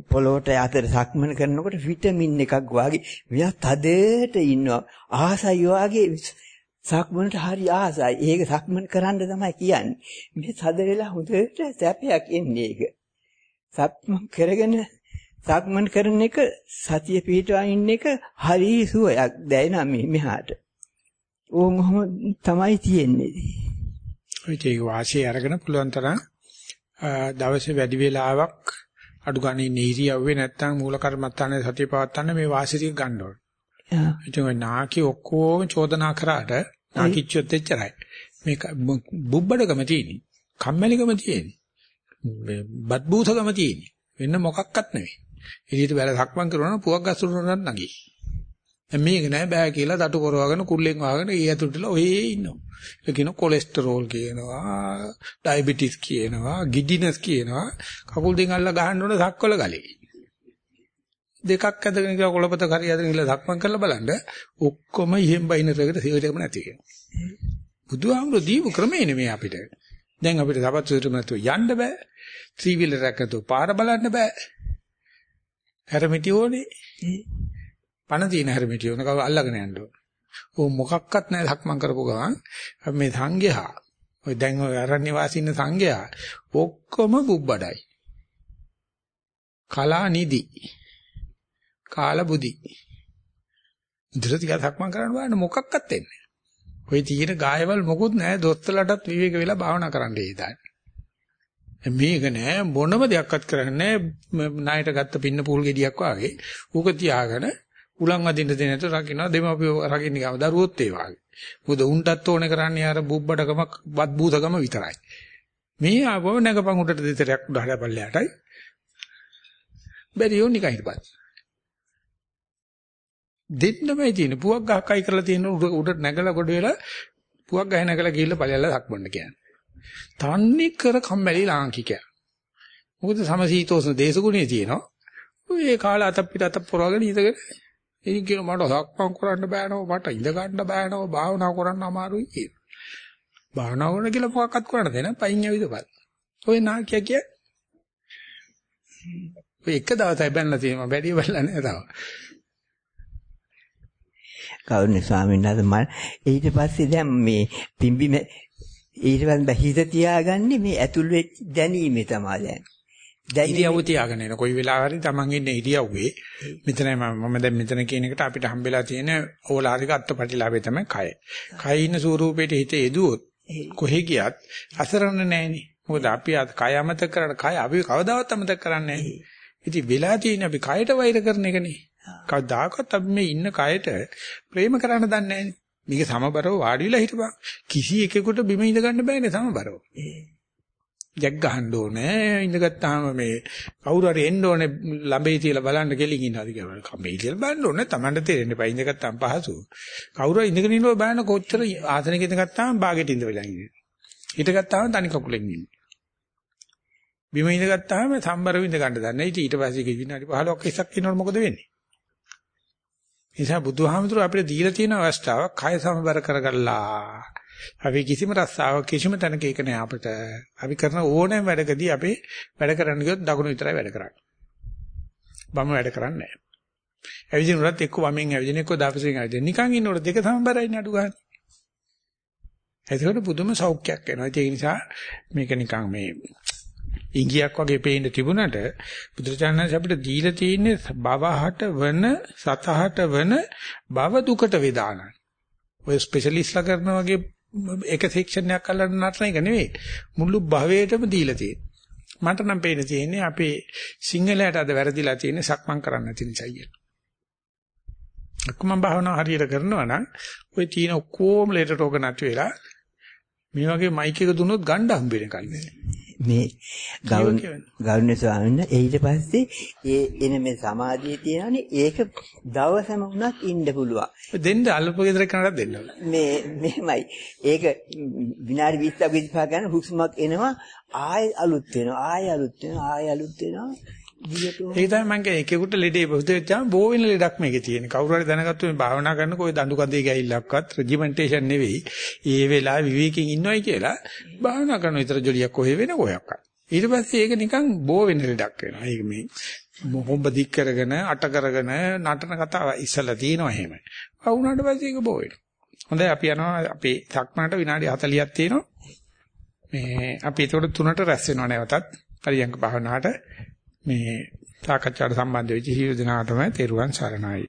පොළොවට අතර සක්මන් කරනකොට විටමින් එකක් වාගේ මෙයා තදට ඉන්නවා. ආසයි වාගේ සක්මනට හරි ආසයි. ඒක සක්මන් කරන්න තමයි කියන්නේ. මේ තද වෙලා හොඳට සැපයක් එන්නේ ඒක. සක්මන් කරගෙන සක්මන් කරන එක සතිය පිටවා ඉන්න එක හරි සුවයක් දැනෙනා මේ මෙහාට. ඕම් තමයි තියෙන්නේ. ඒක වාසිය අරගෙන පුළුවන් තරම් දවසේ වැඩි වේලාවක් අඩු ගානේ නීරියව්වේ නැත්තම් මූල කර්මත්තානේ සතිය පවත්තන්න මේ වාසිය ගන්න ඕනේ. ඔය නාකි ඔක්කොම චෝදනා කරාට නාකිච්චොත් එච්චරයි. මේක බුබ්බඩකම තියෙන්නේ. කම්මැලිකම තියෙන්නේ. බත්බූතකම තියෙන්නේ. වෙන මොකක්වත් නෙවෙයි. එළියට බැල සක්මන් කරනවා පුවක් ගස්සුනනත් නැගී. දැන් මේක නෑ බෑ කියලා තටු කරවගෙන කුල්ලෙන් වහගෙන ඒ ඇතුළට ඔයේ ඉන්නවා. ඒක කියන කොලෙස්ටරෝල් කියනවා, ඩයබටිස් කියනවා, ගිඩිනස් කියනවා. කකුල් දෙක අල්ල ගහන්න ඕන සක්වල ගලේ. දෙකක් ඇදගෙන කියලා කොළපත කරි ඇදගෙන කියලා සක්මන් කරලා බලන්න ඔක්කොම ඉහෙන් බයිනරකට සිවටම නැති වෙනවා. බුදුහාමුදුරු දීපු ක්‍රමේ නෙමෙයි අපිට. දැන් අපිට සපත්තු සුතුම නැතුව යන්න බෑ. ත්‍රී වීලර් එකක් නැතුව පාර බලන්න බෑ. හැරමිටි ඕනේ. පණ තියෙන හැරමිටි ඕන කව අල්ලගෙන යන්න ඕන. ඕ මොකක්වත් නැහැ සක්මන් කරපු ගමන් මේ සංඝයා ඔය දැන් ඔය අරණ්‍ය වාසී ඉන්න සංඝයා ඔක්කොම බුබ්බඩයි. කලා නිදි. කාල බුදි. ඉතින් ටික සක්මන් කරන්න බෑන මොකක්වත් එන්නේ. ඔය තියෙන ගායවල මොකුත් නැහැ දොස්තරලටත් විවේක වෙලා භාවනා කරන්න හේතයි. මේක නෑ මොනම දෙයක්වත් කරන්නේ ණයට ගත්ත පින්න පූල් ගෙඩියක් වාගේ. ඌක තියාගෙන උලන් අදින්න දෙන්නේ නැතුව රකින්න දෙමාපියෝ රකින්න ගාව දරුවොත් ඒ වාගේ. මොකද උන්ටත් ඕනේ කරන්නේ අර බුබ්බඩකම වත් බූතකම විතරයි. මේ ආවම නැගපන් උඩට දෙතරයක් උඩහට පල්ලයටයි. බැරි යෝනිකයි හිටපත්. දෙන්නමයි තියෙන පුවක් ගහකයි කරලා තියෙන උඩට නැගලා කොට වෙලා පුවක් ගහ නැගලා ගිහිල්ලා පල්ලෙල්ලා දක්වන්න කියන්නේ. තන්නේ කර කම්මැලි ලාංකිකයා. මොකද සමසීතෝෂ්ණ දේශගුණේ තියෙනවා. ඔය කාල අත පිට අත පොරවගෙන ඉඳගෙන ඉතින් කියන මට සක්මන් කරන්න බෑනෝ මට ඉඳ ගන්න බෑනෝ භාවනා කරන්න අමාරුයි කියන. භාවනා කරන කියලා මොකක්වත් කරන්න දෙන පයින් ඇවිදපල්. ඔය නාකිය කිය. ඔය එක දවසයි බැලලා තියෙනවා බැරි බැලලා නෑ තාම. කවුරුනේ ස්වාමීන් වහන්සේ මම ඊට පස්සේ දැන් මේ පිම්බි ඊට පස්සේ හිත තියාගන්නේ මේ ඇතුල් වෙච්ච දැනීමේ තමයි දැන්. ඉරියව්ව තියාගෙන එන කොයි වෙලාව හරි තමන් ඉන්නේ ඉරියව්වේ මෙතනයි මම දැන් මෙතන කියන එකට අපිට හම්බෙලා තියෙන ඕලාරික අත්පටිලාභය තමයි කය. කය ඉන්න ස්වරූපයට හිත එදුවොත් කොහෙ ගියත් අසරණ නැහෙනේ. මොකද අපි කය අමතක කරලා කය අපි කවදාවත් අමතක කරන්නේ නැහැ. ඉතින් වෙලා තියෙන්නේ අපි කයට වෛර කරන එකනේ. කවදාකවත් අපි මේ ඉන්න කයට ප්‍රේම කරන්න දන්නේ නැහැනේ. මේක සමබරව වාඩි වෙලා හිටපන්. කිසි එකෙකුට බිම ඉඳ ගන්න බෑනේ සමබරව. ජැක් ගහන්න ඕනේ. ඉඳගත්තාම මේ කවුරු හරි එන්න ඕනේ ළඹේ තියලා බලන්න කෙලින් ඉන්නවාද කියලා කම්බේ තියලා බලන්න ඕනේ. Tamanට තේරෙන්න එපා ඉඳගත්තාම පහසු. කවුරු හරි ඉඳගෙන ඉන්නව බලන්න කොච්චර ආසනෙක ඉඳගත්තාම බාගෙට ඉඳ වෙලා ඉන්නේ. හිටගත්තාම තනි කකුලෙන් ඉන්නේ. බිම ඉඳගත්තාම සම්බරව ඉඳ ගන්න දන්නේ ඊට පස්සේ කිවිනාඩි 15ක් ඉස්සක් ඉන්නවොත් මොකද වෙන්නේ නිසා බුදුහාමුදුරුවෝ අපිට දීලා තියෙන අවස්ථාවක් කය සමබර කරගල්ලා අපි කිසිම රස්සාවක් කිසිම තැනක ඒක නෑ අපිට. අපි කරන ඕනෑම වැඩකදී අපි වැඩ කරන්න ගියොත් දකුණු විතරයි වැඩ කරන්නේ. වම වැඩ කරන්නේ නෑ. ඇවිදිනුනත් එක්ක වමෙන් ඇවිදින එක්ක දාපසින් ඇවිදින. නිකන් ඉන්නකොට දෙක සමබරයි නඩු ගන්න. එතකොට පුදුම සෞඛ්‍යයක් එනවා. ඒ නිසා මේක නිකන් මේ ඉංගියක් වගේ පේන්න තිබුණට බුදුරජාණන් අපිට දීලා තියෙන්නේ බවහට වන සතහට වන බව දුකට වේදානයි. ඔය ස්පෙෂලිස්ට්ලා කරන වගේ එක සෙක්ෂන් එකක් අල්ලන්න නටන එක නෙවෙයි. මුළු භවයටම දීලා තියෙන්නේ. මට නම් පේන තියෙන්නේ අපේ සිංහලයට අද වැරදිලා තියෙන්නේ සක්මන් කරන්න නැති නිසා කියලා. අක්කම භාවනා හරියට කරනවා නම් ওই තීන ඔක්කොම ලේට රෝග නැති වෙලා මේ වගේ මයික් එක දුන්නොත් ගණ්ඩ හම්බ වෙන කල්නේ. මේ ගෞරව. ගෞරවනීය ස්වාමීන් වහන්සේ ඊට පස්සේ ඒ එන මේ සමාධිය තියෙනවානේ ඒක දවසම වුණත් ඉන්න පුළුවන්. දෙන්න අල්ප ගෙදර කෙනාට දෙන්න. මේ මෙහෙමයි. ඒක විනාඩි 20ක් 25 ගන්න හුස්මක් එනවා ආයෙ අලුත් වෙනවා ආයෙ අලුත් වෙනවා ආයෙ අලුත් වෙනවා. දිගටම ඒක තමයි මම කියන්නේ එකෙකුට ලෙඩේ බොහෝතෙච්චාම බෝ වෙන ලෙඩක් මේකේ තියෙන. කවුරු හරි දැනගත්තොත් මේ භාවනා කරනකොට ඔය දඬු කඳේ ගෑයිල්ලක්වත් රෙජිමෙන්ටේෂන් නෙවෙයි. ඒ වෙලාවේ විවේකයෙන් ඉන්නවයි කියලා භාවනා කරන විතර ජොලියක් කොහෙ වෙන කොහොක්වත්. ඊට පස්සේ ඒක නිකන් බෝ වෙන ලෙඩක් වෙනවා. ඒක මේ මොහොඹ දික් කරගෙන අට කරගෙන නටන කතාව ඉස්සලා තියෙනවා එහෙම. වුණාට පස්සේ ඒක බෝ වෙනවා. හොඳයි අපි යනවා අපේ සක්මනට විනාඩි 40ක් තියෙනවා. මේ අපි ඒකට තුනට රැස් වෙනව නැවතත් පරියංග භාවනාවට මේ සාකච්ඡාට සම්බන්ධ වෙච්ච හිිරු දිනාටම තෙරුවන් සරණයි.